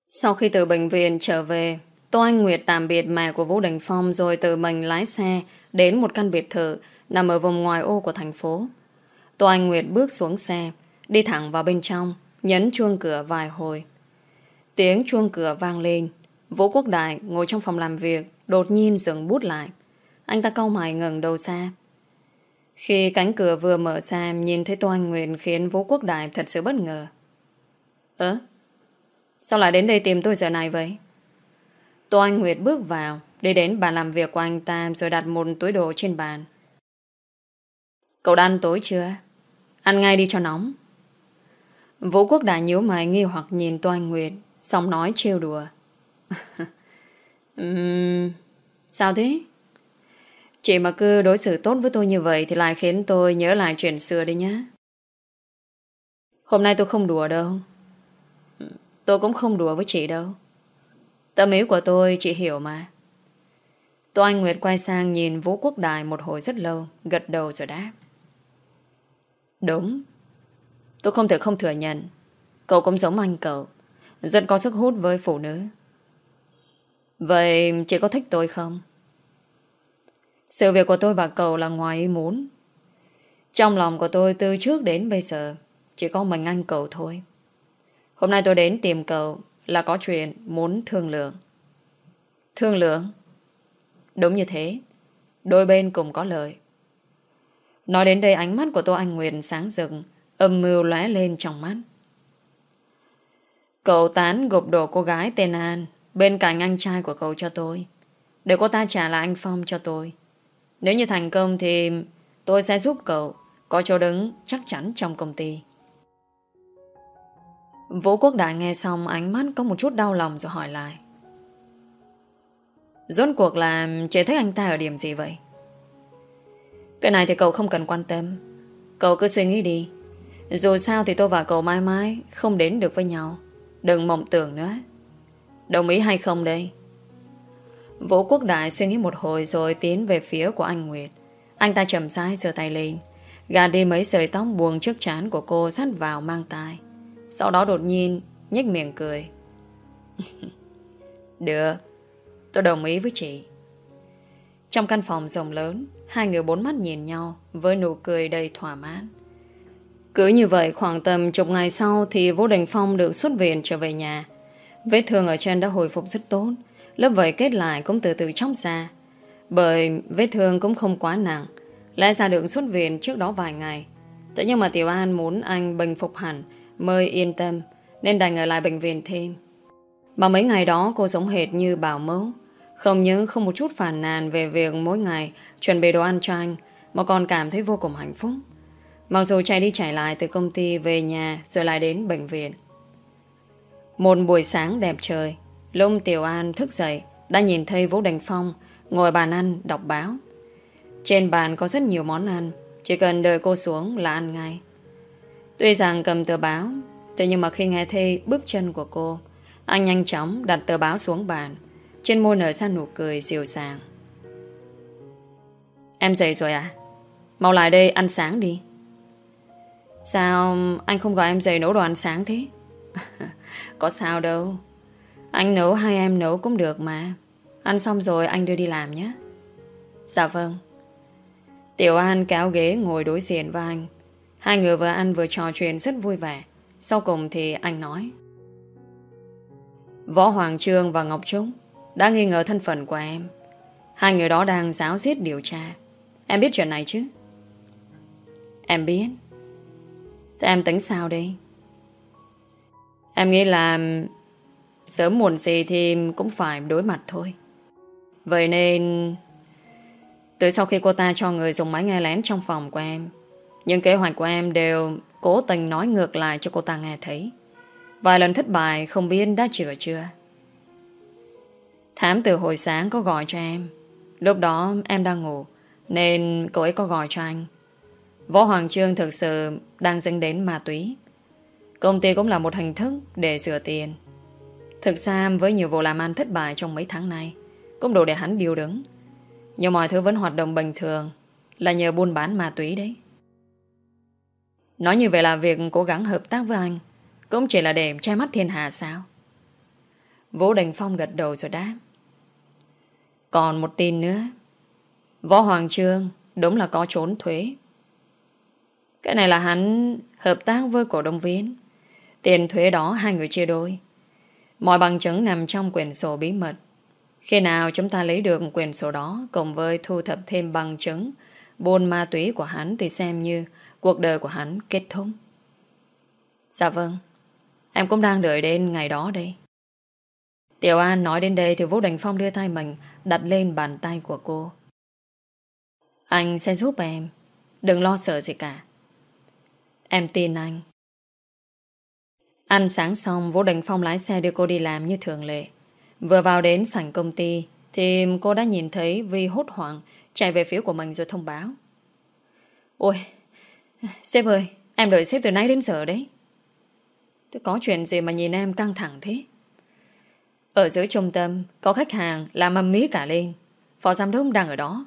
Sau khi từ bệnh viện trở về, Tô Anh Nguyệt tạm biệt mẹ của Vũ Đình Phong rồi tự mình lái xe đến một căn biệt thự nằm ở vùng ngoài ô của thành phố. Tô Anh Nguyệt bước xuống xe, đi thẳng vào bên trong, nhấn chuông cửa vài hồi. Tiếng chuông cửa vang lên, Vũ Quốc Đại ngồi trong phòng làm việc, đột nhiên dừng bút lại. Anh ta câu mày ngừng đầu xa. Khi cánh cửa vừa mở ra, nhìn thấy Tô Anh Nguyệt khiến Vũ Quốc Đại thật sự bất ngờ. Ơ? Sao lại đến đây tìm tôi giờ này vậy? Tô Anh Nguyệt bước vào, đi đến bàn làm việc của anh ta rồi đặt một túi đồ trên bàn. Cậu đã ăn tối chưa? Ăn ngay đi cho nóng. Vũ Quốc Đại nhíu mày nghi hoặc nhìn Tô Anh Nguyệt, xong nói trêu đùa. sao thế? Chị mà cứ đối xử tốt với tôi như vậy thì lại khiến tôi nhớ lại chuyện xưa đi nhé. Hôm nay tôi không đùa đâu. Tôi cũng không đùa với chị đâu. Tâm ý của tôi chị hiểu mà. Tô Anh Nguyệt quay sang nhìn Vũ Quốc Đài một hồi rất lâu, gật đầu rồi đáp. Đúng. Tôi không thể không thừa nhận. Cậu cũng giống anh cậu. Rất có sức hút với phụ nữ. Vậy chị có thích tôi không? Sự việc của tôi và cậu là ngoài ý muốn. Trong lòng của tôi từ trước đến bây giờ chỉ có mình anh cậu thôi. Hôm nay tôi đến tìm cậu là có chuyện muốn thương lượng. Thương lượng? Đúng như thế. Đôi bên cùng có lợi. Nói đến đây ánh mắt của Tô Anh Nguyệt sáng rực, âm mưu lóe lên trong mắt. Cậu tán gục đổ cô gái tên An bên cạnh anh trai của cậu cho tôi. Để cô ta trả lại anh Phong cho tôi. Nếu như thành công thì tôi sẽ giúp cậu có chỗ đứng chắc chắn trong công ty. Vũ Quốc Đại nghe xong, ánh mắt có một chút đau lòng rồi hỏi lại. Rốt cuộc là chế thích anh ta ở điểm gì vậy? Cái này thì cậu không cần quan tâm. Cậu cứ suy nghĩ đi. Dù sao thì tôi và cậu mãi mãi không đến được với nhau. Đừng mộng tưởng nữa. Đồng ý hay không đây? Vũ Quốc Đại suy nghĩ một hồi rồi tiến về phía của anh Nguyệt. Anh ta chậm rãi giơ tay lên, gạt đi mấy sợi tóc buông trước trán của cô sát vào mang tai. Sau đó đột nhiên nhếch miệng cười. Được, tôi đồng ý với chị. Trong căn phòng rộng lớn, hai người bốn mắt nhìn nhau với nụ cười đầy thỏa mãn. Cứ như vậy khoảng tầm chục ngày sau thì Vũ Đình Phong được xuất viện trở về nhà. Vết thương ở chân đã hồi phục rất tốt, lớp vẩy kết lại cũng từ từ chóc ra. Bởi vết thương cũng không quá nặng, lẽ ra được xuất viện trước đó vài ngày. Thế nhưng mà Tiểu An muốn anh bình phục hẳn mới yên tâm nên đành ở lại bệnh viện thêm. Mà mấy ngày đó cô sống hệt như bảo mẫu, không những không một chút phản nàn về việc mỗi ngày chuẩn bị đồ ăn cho anh, mà còn cảm thấy vô cùng hạnh phúc. Mặc dù chạy đi chạy lại từ công ty về nhà rồi lại đến bệnh viện. Một buổi sáng đẹp trời, Lung Tiểu An thức dậy đã nhìn thấy Vũ Đình Phong ngồi bàn ăn đọc báo. Trên bàn có rất nhiều món ăn, chỉ cần đợi cô xuống là ăn ngay. Tuy rằng cầm tờ báo, thế nhưng mà khi nghe thấy bước chân của cô, anh nhanh chóng đặt tờ báo xuống bàn, trên môi nở ra nụ cười dịu dàng. Em dậy rồi à? Mau lại đây ăn sáng đi. Sao anh không gọi em dậy nấu đồ ăn sáng thế? Có sao đâu. Anh nấu hay em nấu cũng được mà. Ăn xong rồi anh đưa đi làm nhé. Dạ vâng. Tiểu An kéo ghế ngồi đối diện với anh. Hai người vừa ăn vừa trò chuyện rất vui vẻ. Sau cùng thì anh nói. Võ Hoàng Trương và Ngọc Trúc đã nghi ngờ thân phận của em. Hai người đó đang giáo giết điều tra. Em biết chuyện này chứ? Em biết. Thế em tính sao đây? Em nghĩ là sớm muộn gì thì cũng phải đối mặt thôi. Vậy nên tới sau khi cô ta cho người dùng máy nghe lén trong phòng của em, những kế hoạch của em đều cố tình nói ngược lại cho cô ta nghe thấy. Vài lần thất bại không biết đã chữa chưa. Thám từ hồi sáng có gọi cho em. Lúc đó em đang ngủ, nên cô ấy có gọi cho anh. Võ Hoàng Trương thực sự đang dính đến ma túy. Công ty cũng là một hình thức để sửa tiền. Thực ra, với nhiều vụ làm ăn thất bại trong mấy tháng nay, cũng đủ để hắn điều đứng. Nhưng mọi thứ vẫn hoạt động bình thường, là nhờ buôn bán ma túy đấy. Nói như vậy là việc cố gắng hợp tác với anh cũng chỉ là để che mắt thiên hạ sao? Vũ Đình Phong gật đầu rồi đáp. Còn một tin nữa. Võ Hoàng Trương đúng là có trốn thuế. Cái này là hắn hợp tác với cổ đông viên. Tiền thuế đó hai người chia đôi. Mọi bằng chứng nằm trong quyển sổ bí mật. Khi nào chúng ta lấy được quyển sổ đó cùng với thu thập thêm bằng chứng buôn ma túy của hắn thì xem như cuộc đời của hắn kết thúc. Dạ vâng, em cũng đang đợi đến ngày đó đây. Tiểu An nói đến đây thì Vũ Đình Phong đưa tay mình đặt lên bàn tay của cô. Anh sẽ giúp em. Đừng lo sợ gì cả. Em tin anh. Ăn sáng xong, Vũ Đình Phong lái xe đưa cô đi làm như thường lệ. Vừa vào đến sảnh công ty, thì cô đã nhìn thấy Vi hốt hoảng chạy về phía của mình rồi thông báo. Ôi, sếp ơi, em đợi sếp từ nãy đến giờ đấy. Tôi có chuyện gì mà nhìn em căng thẳng thế? Ở dưới trung tâm, có khách hàng làm âm mí cả lên. Phó giám đốc đang ở đó.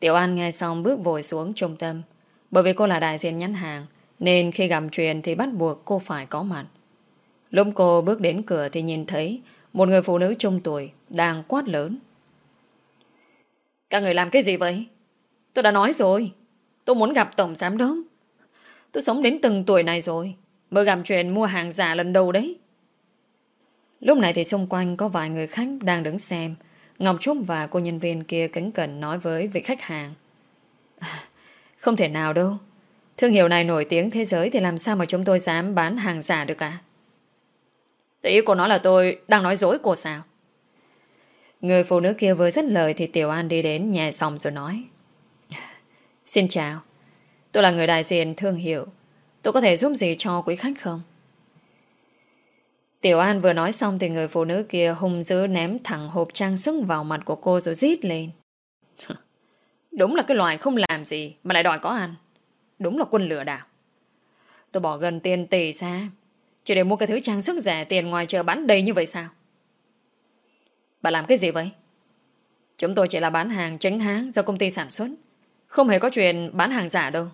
Tiểu An nghe xong bước vội xuống trung tâm. Bởi vì cô là đại diện nhắn hàng, nên khi gặp chuyện thì bắt buộc cô phải có mặt. Lúc cô bước đến cửa thì nhìn thấy một người phụ nữ trung tuổi đang quát lớn. Các người làm cái gì vậy? Tôi đã nói rồi. Tôi muốn gặp tổng giám đốc. Tôi sống đến từng tuổi này rồi. Mới gặp chuyện mua hàng giả lần đầu đấy. Lúc này thì xung quanh có vài người khách đang đứng xem. Ngọc Trúc và cô nhân viên kia kính cẩn nói với vị khách hàng. Không thể nào đâu. Thương hiệu này nổi tiếng thế giới thì làm sao mà chúng tôi dám bán hàng giả được cả? Thế ý cô nói là tôi đang nói dối cô sao? Người phụ nữ kia vừa dứt lời thì Tiểu An đi đến nhà xong rồi nói. Xin chào. Tôi là người đại diện thương hiệu. Tôi có thể giúp gì cho quý khách không? Tiểu An vừa nói xong thì người phụ nữ kia hung dữ ném thẳng hộp trang sức vào mặt của cô rồi rít lên. Đúng là cái loài không làm gì mà lại đòi có ăn. Đúng là quân lừa đảo. Tôi bỏ gần tiền tỷ ra chỉ để mua cái thứ trang sức rẻ tiền ngoài chợ bán đầy như vậy sao? Bà làm cái gì vậy? Chúng tôi chỉ là bán hàng tránh háng do công ty sản xuất. Không hề có chuyện bán hàng giả đâu.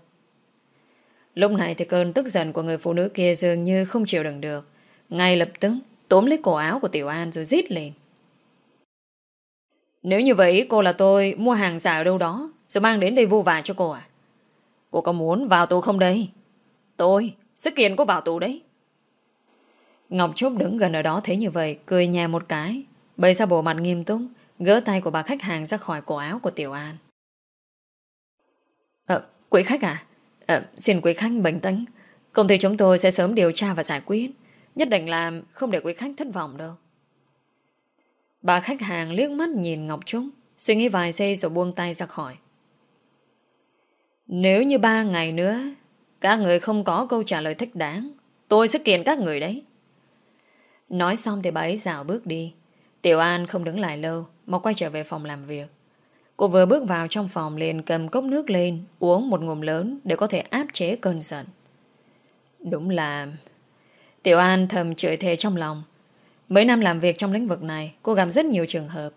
Lúc này thì cơn tức giận của người phụ nữ kia dường như không chịu đựng được. Ngay lập tức tóm lấy cổ áo của Tiểu An rồi rít lên. Nếu như vậy, cô là tôi mua hàng giả ở đâu đó, rồi mang đến đây vô vả cho cô à? Cô có muốn vào tù không đây? Tôi sức kiện cô vào tù đấy. Ngọc Trúc đứng gần ở đó thấy như vậy cười nhẹ một cái bây ra bộ mặt nghiêm túc gỡ tay của bà khách hàng ra khỏi cổ áo của Tiểu An. À, quý khách à? à? xin quý khách bình tĩnh. Công ty chúng tôi sẽ sớm điều tra và giải quyết. Nhất định là không để quý khách thất vọng đâu. Bà khách hàng liếc mắt nhìn Ngọc Trúc, suy nghĩ vài giây rồi buông tay ra khỏi. Nếu như ba ngày nữa, các người không có câu trả lời thích đáng, tôi sẽ kiện các người đấy. Nói xong thì bà ấy dạo bước đi. Tiểu An không đứng lại lâu, mà quay trở về phòng làm việc. Cô vừa bước vào trong phòng liền cầm cốc nước lên, uống một ngụm lớn để có thể áp chế cơn giận. Đúng là... Tiểu An thầm chửi thề trong lòng. Mấy năm làm việc trong lĩnh vực này, cô gặp rất nhiều trường hợp.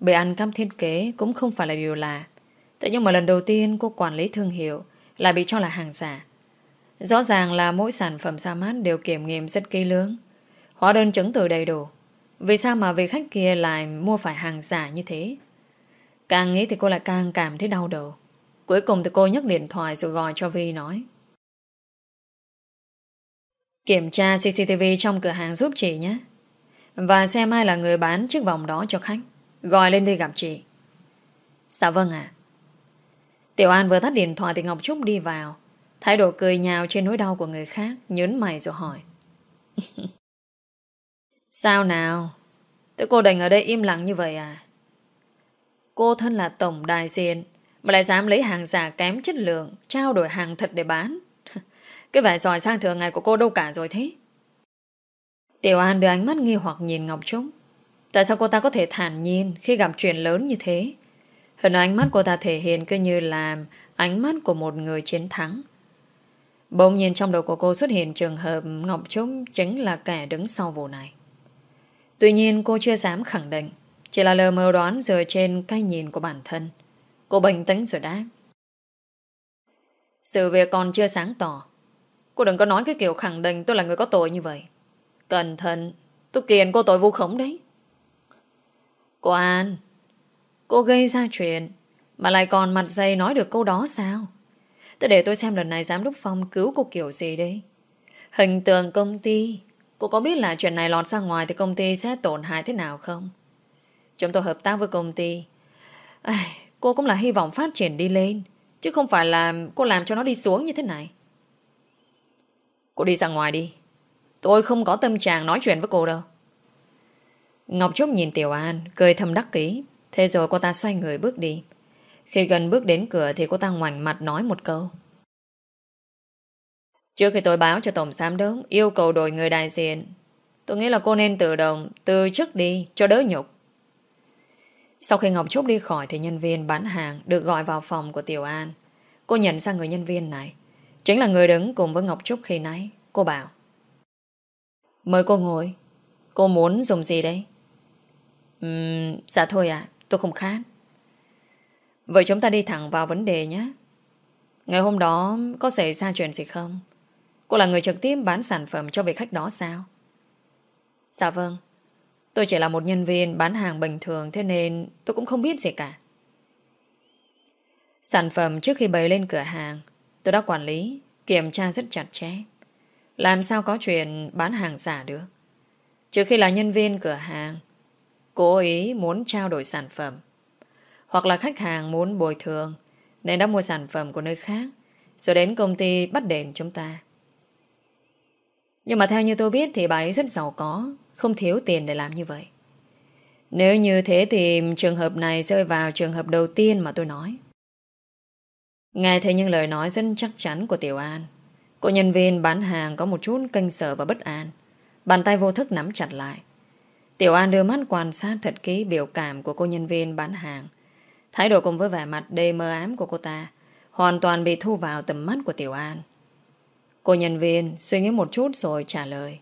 Bị ăn cắp thiết kế cũng không phải là điều lạ. Thế nhưng mà lần đầu tiên cô quản lý thương hiệu lại bị cho là hàng giả. Rõ ràng là mỗi sản phẩm ra mắt đều kiểm nghiệm rất kỹ lưỡng. Hóa đơn chứng từ đầy đủ. Vì sao mà vị khách kia lại mua phải hàng giả như thế? Càng nghĩ thì cô lại càng cảm thấy đau đầu. Cuối cùng thì cô nhấc điện thoại rồi gọi cho Vi nói. Kiểm tra CCTV trong cửa hàng giúp chị nhé. Và xem ai là người bán chiếc vòng đó cho khách. Gọi lên đi gặp chị. Dạ vâng ạ. Tiểu An vừa tắt điện thoại thì Ngọc Trúc đi vào. Thái độ cười nhào trên nỗi đau của người khác, Nhớn mày rồi hỏi. Sao nào? Thế cô đành ở đây im lặng như vậy à? Cô thân là tổng đại diện, Mà lại dám lấy hàng giả kém chất lượng, Trao đổi hàng thật để bán. Cái vẻ giỏi sang thường ngày của cô đâu cả rồi thế? Tiểu An đưa ánh mắt nghi hoặc nhìn Ngọc Trúc. Tại sao cô ta có thể thản nhiên Khi gặp chuyện lớn như thế? Hơn ánh mắt cô ta thể hiện cứ như là Ánh mắt của một người chiến thắng Bỗng nhiên trong đầu của cô xuất hiện trường hợp Ngọc Trúc chính là kẻ đứng sau vụ này. Tuy nhiên cô chưa dám khẳng định, chỉ là lờ mờ đoán dựa trên cái nhìn của bản thân. Cô bình tĩnh rồi đáp. Sự việc còn chưa sáng tỏ. Cô đừng có nói cái kiểu khẳng định tôi là người có tội như vậy. Cẩn thận, tôi kiện cô tội vu khống đấy. Cô An, cô gây ra chuyện mà lại còn mặt dày nói được câu đó sao? Tôi để tôi xem lần này giám đốc Phong cứu cô kiểu gì đi. Hình tượng công ty. Cô có biết là chuyện này lọt ra ngoài thì công ty sẽ tổn hại thế nào không? Chúng tôi hợp tác với công ty. Ai, cô cũng là hy vọng phát triển đi lên. Chứ không phải là cô làm cho nó đi xuống như thế này. Cô đi ra ngoài đi. Tôi không có tâm trạng nói chuyện với cô đâu. Ngọc Trúc nhìn Tiểu An, cười thầm đắc ký. Thế rồi cô ta xoay người bước đi. Khi gần bước đến cửa thì cô ta ngoảnh mặt nói một câu. Trước khi tôi báo cho Tổng Giám Đốc yêu cầu đổi người đại diện, tôi nghĩ là cô nên tự động từ chức đi cho đỡ nhục. Sau khi Ngọc Trúc đi khỏi thì nhân viên bán hàng được gọi vào phòng của Tiểu An. Cô nhận ra người nhân viên này chính là người đứng cùng với Ngọc Trúc khi nãy. Cô bảo Mời cô ngồi. Cô muốn dùng gì đấy? Uhm, dạ thôi ạ, tôi không khát. Vậy chúng ta đi thẳng vào vấn đề nhé. Ngày hôm đó có xảy ra chuyện gì không? Cô là người trực tiếp bán sản phẩm cho vị khách đó sao? Dạ vâng. Tôi chỉ là một nhân viên bán hàng bình thường thế nên tôi cũng không biết gì cả. Sản phẩm trước khi bày lên cửa hàng tôi đã quản lý, kiểm tra rất chặt chẽ. Làm sao có chuyện bán hàng giả được? Trừ khi là nhân viên cửa hàng cố ý muốn trao đổi sản phẩm. Hoặc là khách hàng muốn bồi thường, Nên đã mua sản phẩm của nơi khác, Rồi đến công ty bắt đền chúng ta. Nhưng mà theo như tôi biết Thì bà ấy rất giàu có, Không thiếu tiền để làm như vậy. Nếu như thế thì trường hợp này Rơi vào trường hợp đầu tiên mà tôi nói. Nghe thấy những lời nói rất chắc chắn của Tiểu An, Cô nhân viên bán hàng Có một chút canh sợ và bất an, Bàn tay vô thức nắm chặt lại. Tiểu An đưa mắt quan sát thật kỹ biểu cảm của cô nhân viên bán hàng Thái độ cùng với vẻ mặt đê mơ ám của cô ta hoàn toàn bị thu vào tầm mắt của Tiểu An. Cô nhân viên suy nghĩ một chút rồi trả lời.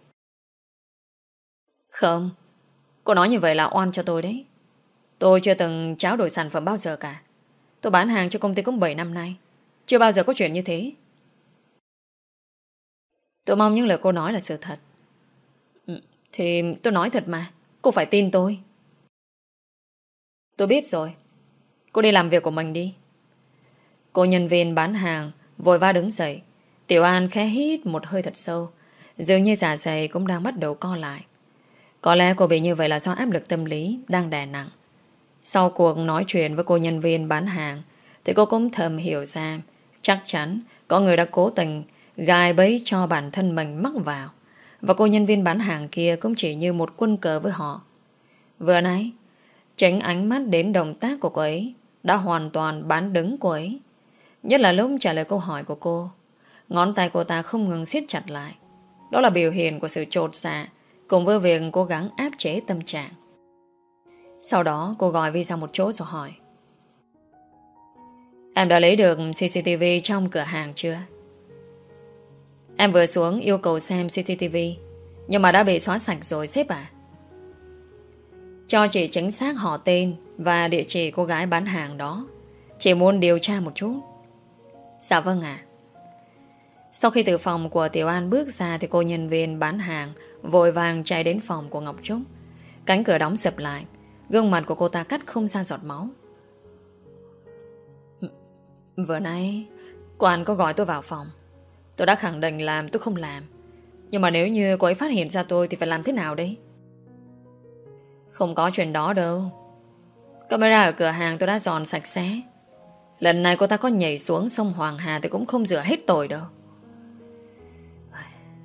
Không, Cô nói như vậy là oan cho tôi đấy. Tôi chưa từng tráo đổi sản phẩm bao giờ cả. Tôi bán hàng cho công ty cũng 7 năm nay. Chưa bao giờ có chuyện như thế. Tôi mong những lời cô nói là sự thật. Ừ, thì tôi nói thật mà. Cô phải tin tôi. Tôi biết rồi. Cô đi làm việc của mình đi. Cô nhân viên bán hàng, vội va đứng dậy. Tiểu An khẽ hít một hơi thật sâu. Dường như giả dày cũng đang bắt đầu co lại. Có lẽ cô bị như vậy là do áp lực tâm lý đang đè nặng. Sau cuộc nói chuyện với cô nhân viên bán hàng, thì cô cũng thầm hiểu ra, chắc chắn có người đã cố tình gài bẫy cho bản thân mình mắc vào. Và cô nhân viên bán hàng kia cũng chỉ như một quân cờ với họ. Vừa nãy, tránh ánh mắt đến động tác của cô ấy đã hoàn toàn bán đứng cô ấy. Nhất là lúc trả lời câu hỏi của cô. Ngón tay cô ta không ngừng siết chặt lại. Đó là biểu hiện của sự trột xạ dạ cùng với việc cố gắng áp chế tâm trạng. Sau đó cô gọi Vi ra một chỗ rồi hỏi. Em đã lấy được CCTV trong cửa hàng chưa? Em vừa xuống yêu cầu xem CCTV Nhưng mà đã bị xóa sạch rồi sếp à Cho chị chính xác họ tên Và địa chỉ cô gái bán hàng đó. Chị muốn điều tra một chút. Dạ vâng ạ. Sau khi từ phòng của Tiểu An bước ra Thì cô nhân viên bán hàng Vội vàng chạy đến phòng của Ngọc Trúc. Cánh cửa đóng sập lại. Gương mặt của cô ta cắt không ra giọt máu. Vừa nãy Quản có gọi tôi vào phòng. Tôi đã khẳng định làm tôi không làm. Nhưng mà nếu như cô ấy phát hiện ra tôi Thì phải làm thế nào đấy Không có chuyện đó đâu. Camera ở cửa hàng tôi đã dọn sạch sẽ. Lần này cô ta có nhảy xuống sông Hoàng Hà Thì cũng không rửa hết tội đâu.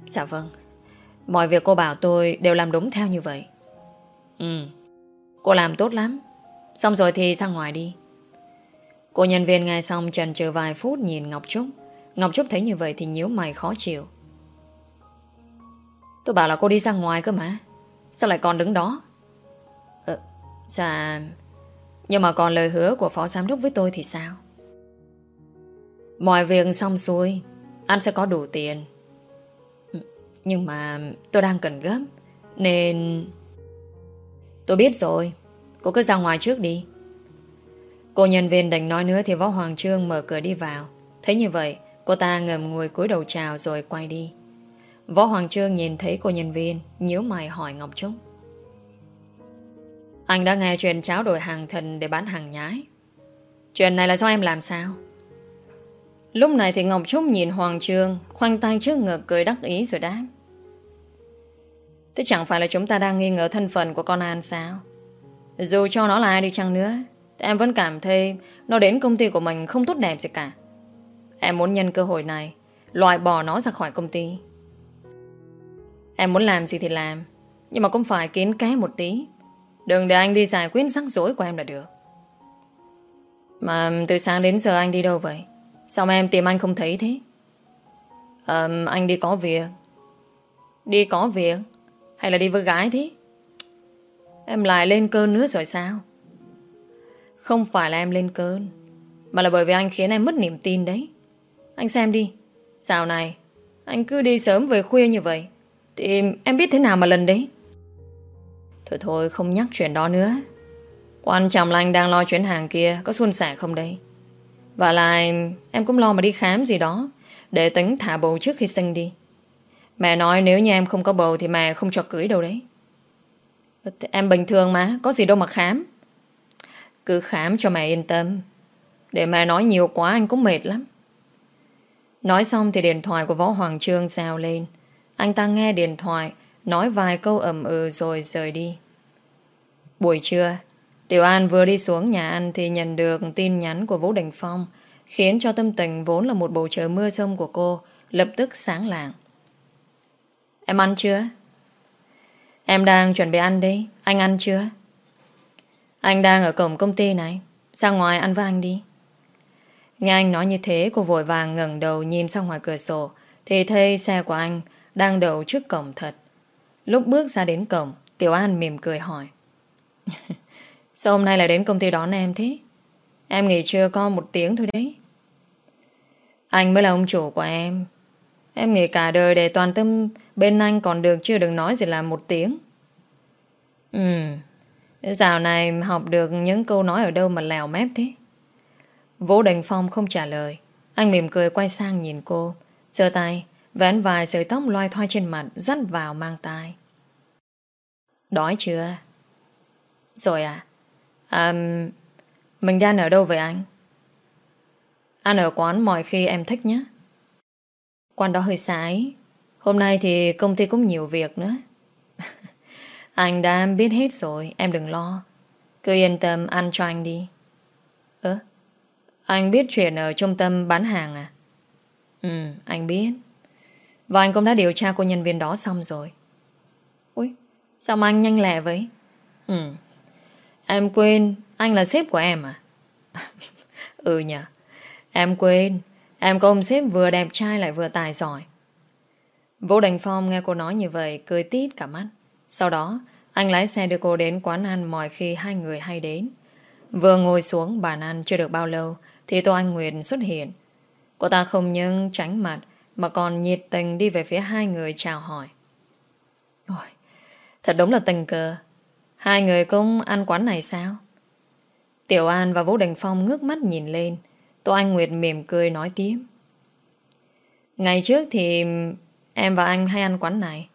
Dạ vâng. Mọi việc cô bảo tôi đều làm đúng theo như vậy. Ừ. Cô làm tốt lắm. Xong rồi thì ra ngoài đi. Cô nhân viên nghe xong trần chờ vài phút nhìn Ngọc Trúc. Ngọc Trúc thấy như vậy thì nhíu mày khó chịu. Tôi bảo là cô đi ra ngoài cơ mà. Sao lại còn đứng đó? Ờ Dạ. Nhưng mà còn lời hứa của phó giám đốc với tôi thì sao? Mọi việc xong xuôi, Anh sẽ có đủ tiền. Nhưng mà tôi đang cần gấp, Nên Tôi biết rồi. Cô cứ ra ngoài trước đi. Cô nhân viên đành nói nữa Thì Võ Hoàng Trương mở cửa đi vào. Thấy như vậy Cô ta ngầm ngồi cúi đầu chào rồi quay đi. Võ Hoàng Trương nhìn thấy cô nhân viên, nhíu mày hỏi Ngọc Trúc. Anh đã nghe chuyện cháo đổi hàng thần Để bán hàng nhái. Chuyện này là do em làm sao? Lúc này thì Ngọc Trúc nhìn Hoàng Trương, Khoanh tay trước ngực cười đắc ý rồi đáp. Thế chẳng phải là chúng ta đang nghi ngờ thân phận của con An sao? Dù cho nó là ai đi chăng nữa, Em vẫn cảm thấy Nó đến công ty của mình không tốt đẹp gì cả. Em muốn nhân cơ hội này Loại bỏ nó ra khỏi công ty. Em muốn làm gì thì làm Nhưng mà cũng phải kiến ké một tí. Đừng để anh đi giải quyết rắc rối của em là được. Mà từ sáng đến giờ anh đi đâu vậy? Sao mà em tìm anh không thấy thế? À, Anh đi có việc. Đi có việc? Hay là đi với gái thế? Em lại lên cơn nữa rồi sao? Không phải là em lên cơn Mà là bởi vì anh khiến em mất niềm tin đấy anh xem đi. Sao này, Anh cứ đi sớm về khuya như vậy, Thì em biết thế nào mà lần đấy? Thôi thôi, không nhắc chuyện đó nữa. Quan trọng là anh đang lo chuyến hàng kia Có suôn sẻ không đây Và lại, em cũng lo mà đi khám gì đó, Để tính thả bầu trước khi sinh đi. Mẹ nói nếu như em không có bầu Thì mẹ không cho cưới đâu đấy. Em bình thường mà, Có gì đâu mà khám. Cứ khám cho mẹ yên tâm. Để mẹ nói nhiều quá, anh cũng mệt lắm. Nói xong thì điện thoại của Võ Hoàng Trương rào lên. Anh ta nghe điện thoại, nói vài câu ẩm ừ rồi rời đi. Buổi trưa, Tiểu An vừa đi xuống nhà ăn thì nhận được tin nhắn của Vũ Đình Phong, khiến cho tâm tình vốn là một bầu trời mưa sông của cô lập tức sáng lạng. Em ăn chưa? Em đang chuẩn bị ăn đi, anh ăn chưa? Anh đang ở cổng công ty này, ra ngoài ăn với anh đi. Nghe anh nói như thế cô vội vàng ngẩng đầu nhìn sang ngoài cửa sổ thì thấy xe của anh đang đậu trước cổng thật. Lúc bước ra đến cổng Tiểu An mỉm cười hỏi Sao hôm nay lại đến công ty đón em thế? Em nghỉ chưa có một tiếng thôi đấy. Anh mới là ông chủ của em. Em nghỉ cả đời để toàn tâm bên anh còn được chưa đừng nói gì là một tiếng. Ừ, dạo này học được những câu nói ở đâu mà lèo mép thế? Vũ Đình Phong không trả lời. Anh mỉm cười quay sang nhìn cô. giơ tay, vén vài sợi tóc loay thoai trên mặt, dắt vào mang tai. Đói chưa? Rồi à? À, mình đang ở đâu vậy anh? Ăn ở quán mọi khi em thích nhé. Quán đó hơi sái. Hôm nay thì công ty cũng nhiều việc nữa. anh đã biết hết rồi, em đừng lo. Cứ yên tâm ăn cho anh đi. Anh biết chuyện ở trung tâm bán hàng à? Ừ, anh biết. Và anh cũng đã điều tra cô nhân viên đó xong rồi. Ui, sao mà anh nhanh lẹ vậy? Ừ, em quên anh là sếp của em à? ừ nhờ, Em quên, em có ông sếp vừa đẹp trai lại vừa tài giỏi. Vũ Đành Phong nghe cô nói như vậy, cười tít cả mắt. Sau đó, anh lái xe đưa cô đến quán ăn mọi khi hai người hay đến. Vừa ngồi xuống bàn ăn chưa được bao lâu, thì Tô Anh Nguyệt xuất hiện. Cô ta không những tránh mặt, mà còn nhiệt tình đi về phía hai người chào hỏi. Ôi, thật đúng là tình cờ. Hai người cũng ăn quán này sao? Tiểu An và Vũ Đình Phong ngước mắt nhìn lên, Tô Anh Nguyệt mỉm cười nói tiếp. Ngày trước thì em và anh hay ăn quán này.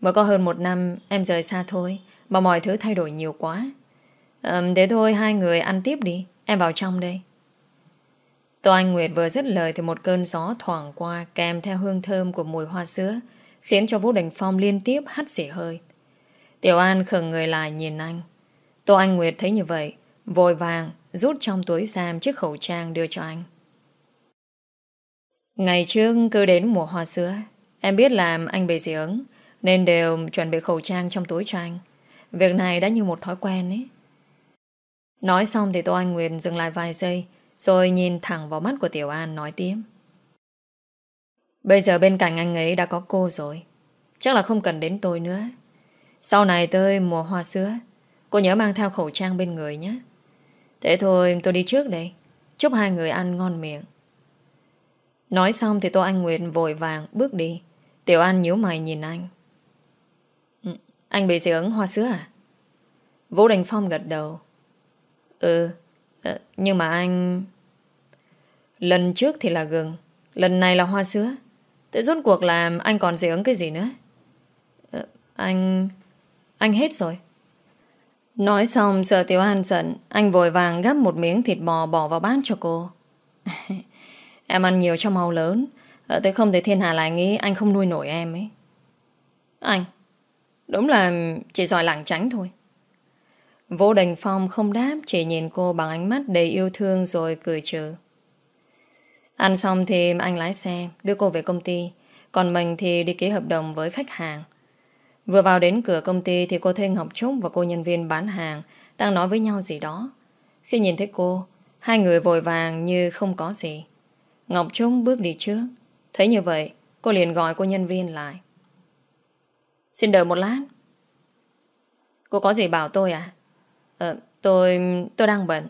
Mới có hơn một năm em rời xa thôi, mà mọi thứ thay đổi nhiều quá. À, thế thôi hai người ăn tiếp đi, em vào trong đây. Tô Anh Nguyệt vừa dứt lời thì một cơn gió thoảng qua kèm theo hương thơm của mùi hoa sữa khiến cho Vũ Đình Phong liên tiếp hắt xỉ hơi. Tiểu An khẩn người lại nhìn anh. Tô Anh Nguyệt thấy như vậy, vội vàng rút trong túi giam chiếc khẩu trang đưa cho anh. Ngày trước cứ đến mùa hoa sữa, em biết làm anh bị dị ứng, nên đều chuẩn bị khẩu trang trong túi cho anh. Việc này đã như một thói quen ấy. Nói xong thì Tô Anh Nguyệt dừng lại vài giây, rồi nhìn thẳng vào mắt của Tiểu An nói tiếp. Bây giờ bên cạnh anh ấy đã có cô rồi. Chắc là không cần đến tôi nữa. Sau này tới mùa hoa sữa, cô nhớ mang theo khẩu trang bên người nhé. Thế thôi tôi đi trước đây Chúc hai người ăn ngon miệng Nói xong thì Tô Anh Nguyệt vội vàng bước đi Tiểu An nhíu mày nhìn anh ừ, Anh bị dị ứng hoa sữa à? Vũ Đình Phong gật đầu Ừ ờ, Nhưng mà anh Lần trước thì là gừng Lần này là hoa sữa. Thế rốt cuộc là anh còn dị ứng cái gì nữa? Ờ, Anh Anh hết rồi. Nói xong sợ Tiểu An giận Anh vội vàng gắp một miếng thịt bò bỏ vào bát cho cô. Em ăn nhiều cho mau lớn. Ờ, Thế không thể thiên hà lại nghĩ Anh không nuôi nổi em ấy. Anh Đúng là chỉ giỏi lảng tránh thôi. Vũ Đình Phong không đáp Chỉ nhìn cô bằng ánh mắt đầy yêu thương Rồi cười trừ Ăn xong thì anh lái xe Đưa cô về công ty Còn mình thì đi ký hợp đồng với khách hàng Vừa vào đến cửa công ty thì cô thấy Ngọc Trúc và cô nhân viên bán hàng đang nói với nhau gì đó. Khi nhìn thấy cô, hai người vội vàng như không có gì. Ngọc Trúc bước đi trước. Thấy như vậy, cô liền gọi cô nhân viên lại. Xin đợi một lát. Cô có gì bảo tôi à? Ờ, tôi... tôi đang bận.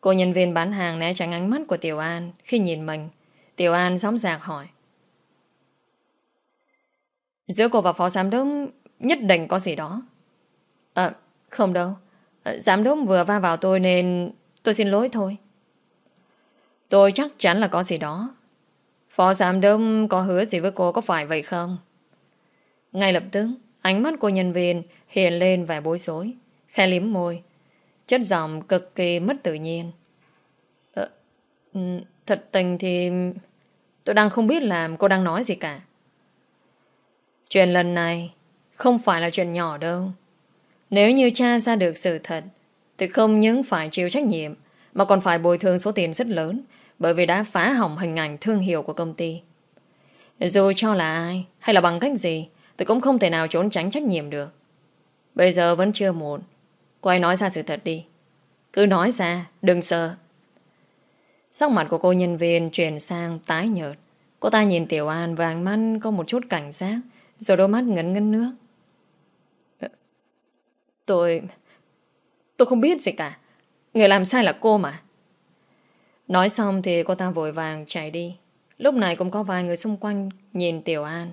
Cô nhân viên bán hàng né tránh ánh mắt của Tiểu An khi nhìn mình. Tiểu An sóng dạc hỏi. Giữa cô và phó giám đốc nhất định có gì đó. À, không đâu. Ờ, giám đốc vừa va vào tôi nên tôi xin lỗi thôi. Tôi chắc chắn là có gì đó. Phó giám đốc có hứa gì với cô có phải vậy không? Ngay lập tức, ánh mắt của nhân viên hiện lên vẻ bối rối, khe liếm môi. Chất giọng cực kỳ mất tự nhiên. Ờ, thật tình thì tôi đang không biết làm cô đang nói gì cả. Chuyện lần này không phải là chuyện nhỏ đâu. Nếu như cha ra được sự thật, thì không những phải chịu trách nhiệm, mà còn phải bồi thường số tiền rất lớn, bởi vì đã phá hỏng hình ảnh thương hiệu của công ty. Dù cho là ai, hay là bằng cách gì, tôi cũng không thể nào trốn tránh trách nhiệm được. Bây giờ vẫn chưa muộn. Cô ấy nói ra sự thật đi. Cứ nói ra, đừng sợ. Sắc mặt của cô nhân viên chuyển sang tái nhợt. Cô ta nhìn Tiểu An và ánh mắt có một chút cảnh giác, rồi đôi mắt ngấn ngấn nước ờ, Tôi... Tôi không biết gì cả Người làm sai là cô mà Nói xong thì cô ta vội vàng chạy đi Lúc này cũng có vài người xung quanh Nhìn Tiểu An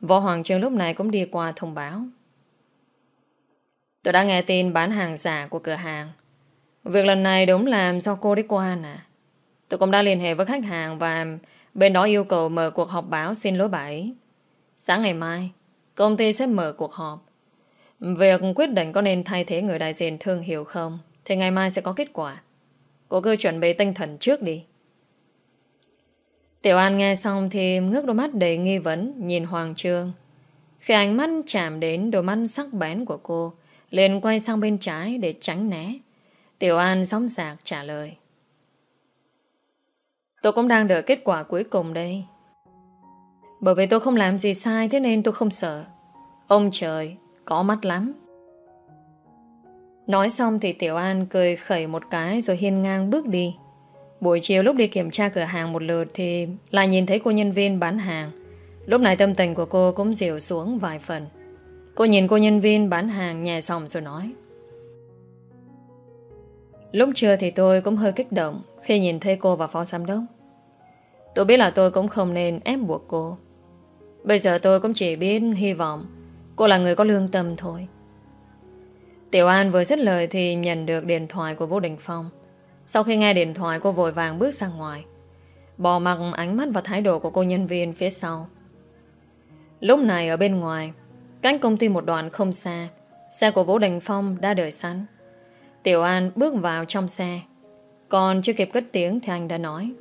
Võ Hoàng Trương lúc này cũng đi qua thông báo Tôi đã nghe tin bán hàng giả của cửa hàng. Việc lần này đúng làm do cô đi qua nè. À. Tôi cũng đã liên hệ với khách hàng và bên đó yêu cầu mở cuộc họp báo xin lỗi bà ấy. Sáng ngày mai, công ty sẽ mở cuộc họp. Việc quyết định có nên thay thế người đại diện thương hiệu không thì ngày mai sẽ có kết quả. Cô cứ chuẩn bị tinh thần trước đi. Tiểu An nghe xong thì ngước đôi mắt đầy nghi vấn nhìn Hoàng Trương. Khi ánh mắt chạm đến đôi mắt sắc bén của cô, liền quay sang bên trái để tránh né. Tiểu An sóng sạc trả lời. Tôi cũng đang đợi kết quả cuối cùng đây. Bởi vì tôi không làm gì sai thế nên tôi không sợ. Ông trời, có mắt lắm. Nói xong thì Tiểu An cười khẩy một cái rồi hiên ngang bước đi. Buổi chiều lúc đi kiểm tra cửa hàng một lượt thì lại nhìn thấy cô nhân viên bán hàng. Lúc này tâm tình của cô cũng dịu xuống vài phần. Cô nhìn cô nhân viên bán hàng nhẹ xong rồi nói. Lúc trưa thì tôi cũng hơi kích động khi nhìn thấy cô và phó giám đốc. Tôi biết là tôi cũng không nên ép buộc cô. Bây giờ tôi cũng chỉ biết hy vọng cô là người có lương tâm thôi. Tiểu An vừa dứt lời thì nhận được điện thoại của Vũ Đình Phong. Sau khi nghe điện thoại cô vội vàng bước ra ngoài. Bỏ mặc ánh mắt và thái độ của cô nhân viên phía sau. Lúc này ở bên ngoài, cánh công ty một đoạn không xa, xe của Vũ Đình Phong đã đợi sẵn. Tiểu An bước vào trong xe. Còn chưa kịp cất tiếng thì anh đã nói.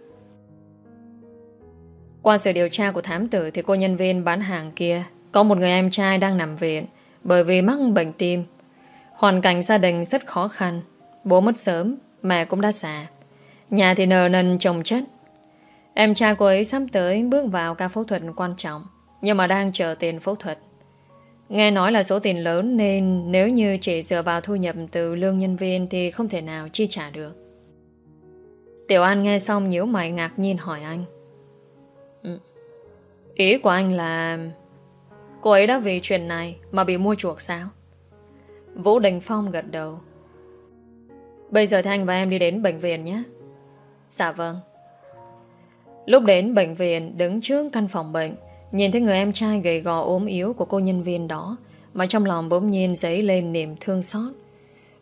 Qua sự điều tra của thám tử thì cô nhân viên bán hàng kia có một người em trai đang nằm viện bởi vì mắc bệnh tim. Hoàn cảnh gia đình rất khó khăn. Bố mất sớm, mẹ cũng đã già. Nhà thì nờ nần chồng chất. Em trai cô ấy sắp tới bước vào ca phẫu thuật quan trọng nhưng mà đang chờ tiền phẫu thuật. Nghe nói là số tiền lớn nên nếu như chỉ dựa vào thu nhập từ lương nhân viên thì không thể nào chi trả được. Tiểu An nghe xong nhíu mày ngạc nhiên hỏi anh. Ừ. Ý của anh là cô ấy đã vì chuyện này mà bị mua chuộc sao? Vũ Đình Phong gật đầu. Bây giờ thì anh và em đi đến bệnh viện nhé. Dạ vâng. Lúc đến bệnh viện, đứng trước căn phòng bệnh Nhìn thấy người em trai gầy gò ốm yếu của cô nhân viên đó, Mà trong lòng bỗng nhiên dấy lên niềm thương xót.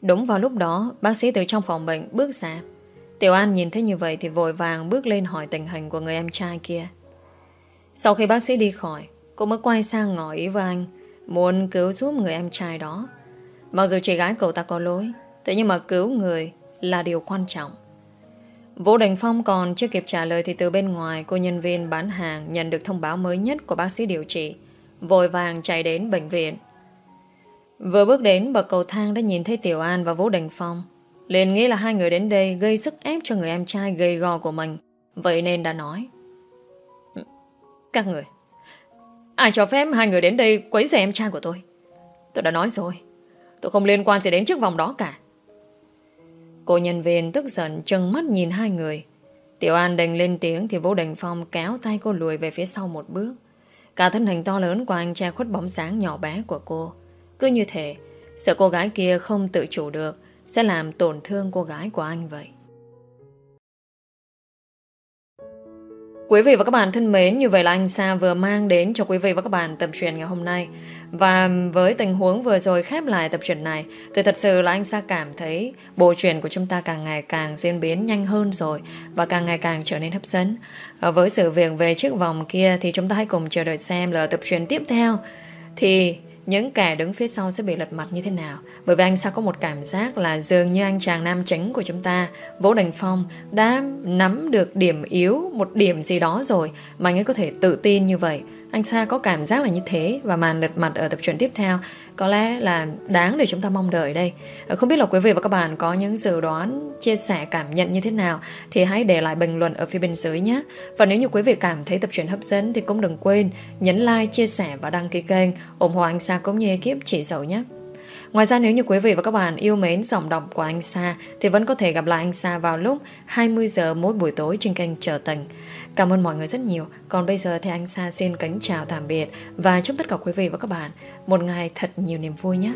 Đúng vào lúc đó, Bác sĩ từ trong phòng bệnh bước ra. Tiểu An nhìn thấy như vậy Thì vội vàng bước lên hỏi tình hình của người em trai kia. Sau khi bác sĩ đi khỏi, Cô mới quay sang ngỏ ý với anh, Muốn cứu giúp người em trai đó. Mặc dù chị gái cậu ta có lỗi, Thế nhưng mà cứu người là điều quan trọng. Vũ Đình Phong còn chưa kịp trả lời thì từ bên ngoài cô nhân viên bán hàng nhận được thông báo mới nhất của bác sĩ điều trị. Vội vàng chạy đến bệnh viện. Vừa bước đến bậc cầu thang đã nhìn thấy Tiểu An và Vũ Đình Phong. liền nghĩ là hai người đến đây gây sức ép cho người em trai gầy gò của mình. Vậy nên đã nói. Các người, ai cho phép hai người đến đây quấy rầy em trai của tôi? Tôi đã nói rồi, tôi không liên quan gì đến chiếc vòng đó cả. Cô nhân viên tức giận trừng mắt nhìn hai người. Tiểu An đành lên tiếng thì Vũ Đình Phong kéo tay cô lùi về phía sau một bước. Cả thân hình to lớn của anh che khuất bóng sáng nhỏ bé của cô. Cứ như thế, sợ cô gái kia không tự chủ được sẽ làm tổn thương cô gái của anh vậy. Quý vị và các bạn thân mến, như vậy là anh Sa vừa mang đến cho quý vị và các bạn tập truyện ngày hôm nay. Và với tình huống vừa rồi khép lại tập truyện này, thì thật sự là anh Sa cảm thấy bộ truyện của chúng ta càng ngày càng diễn biến nhanh hơn rồi và càng ngày càng trở nên hấp dẫn. Ờ, với sự việc về chiếc vòng kia thì chúng ta hãy cùng chờ đợi xem là tập truyện tiếp theo. Thì những kẻ đứng phía sau sẽ bị lật mặt như thế nào. Bởi vì anh sao có một cảm giác là dường như anh chàng nam chính của chúng ta, Vũ Đình Phong, đã nắm được điểm yếu, một điểm gì đó rồi mà anh ấy có thể tự tin như vậy. Anh Sa có cảm giác là như thế và màn lật mặt ở tập truyện tiếp theo có lẽ là đáng để chúng ta mong đợi đây. Ờ, không biết là quý vị và các bạn có những dự đoán, chia sẻ, cảm nhận như thế nào thì hãy để lại bình luận ở phía bên dưới nhé. Và nếu như quý vị cảm thấy tập truyện hấp dẫn thì cũng đừng quên nhấn like, chia sẻ và đăng ký kênh ủng hộ anh Sa cũng như ekip chỉ dậu nhé. Ngoài ra nếu như quý vị và các bạn yêu mến giọng đọc của anh Sa thì vẫn có thể gặp lại anh Sa vào lúc 20 giờ mỗi buổi tối trên kênh Trở Tình. Cảm ơn mọi người rất nhiều. Còn bây giờ thì anh Sa xin kính chào tạm biệt và chúc tất cả quý vị và các bạn một ngày thật nhiều niềm vui nhé.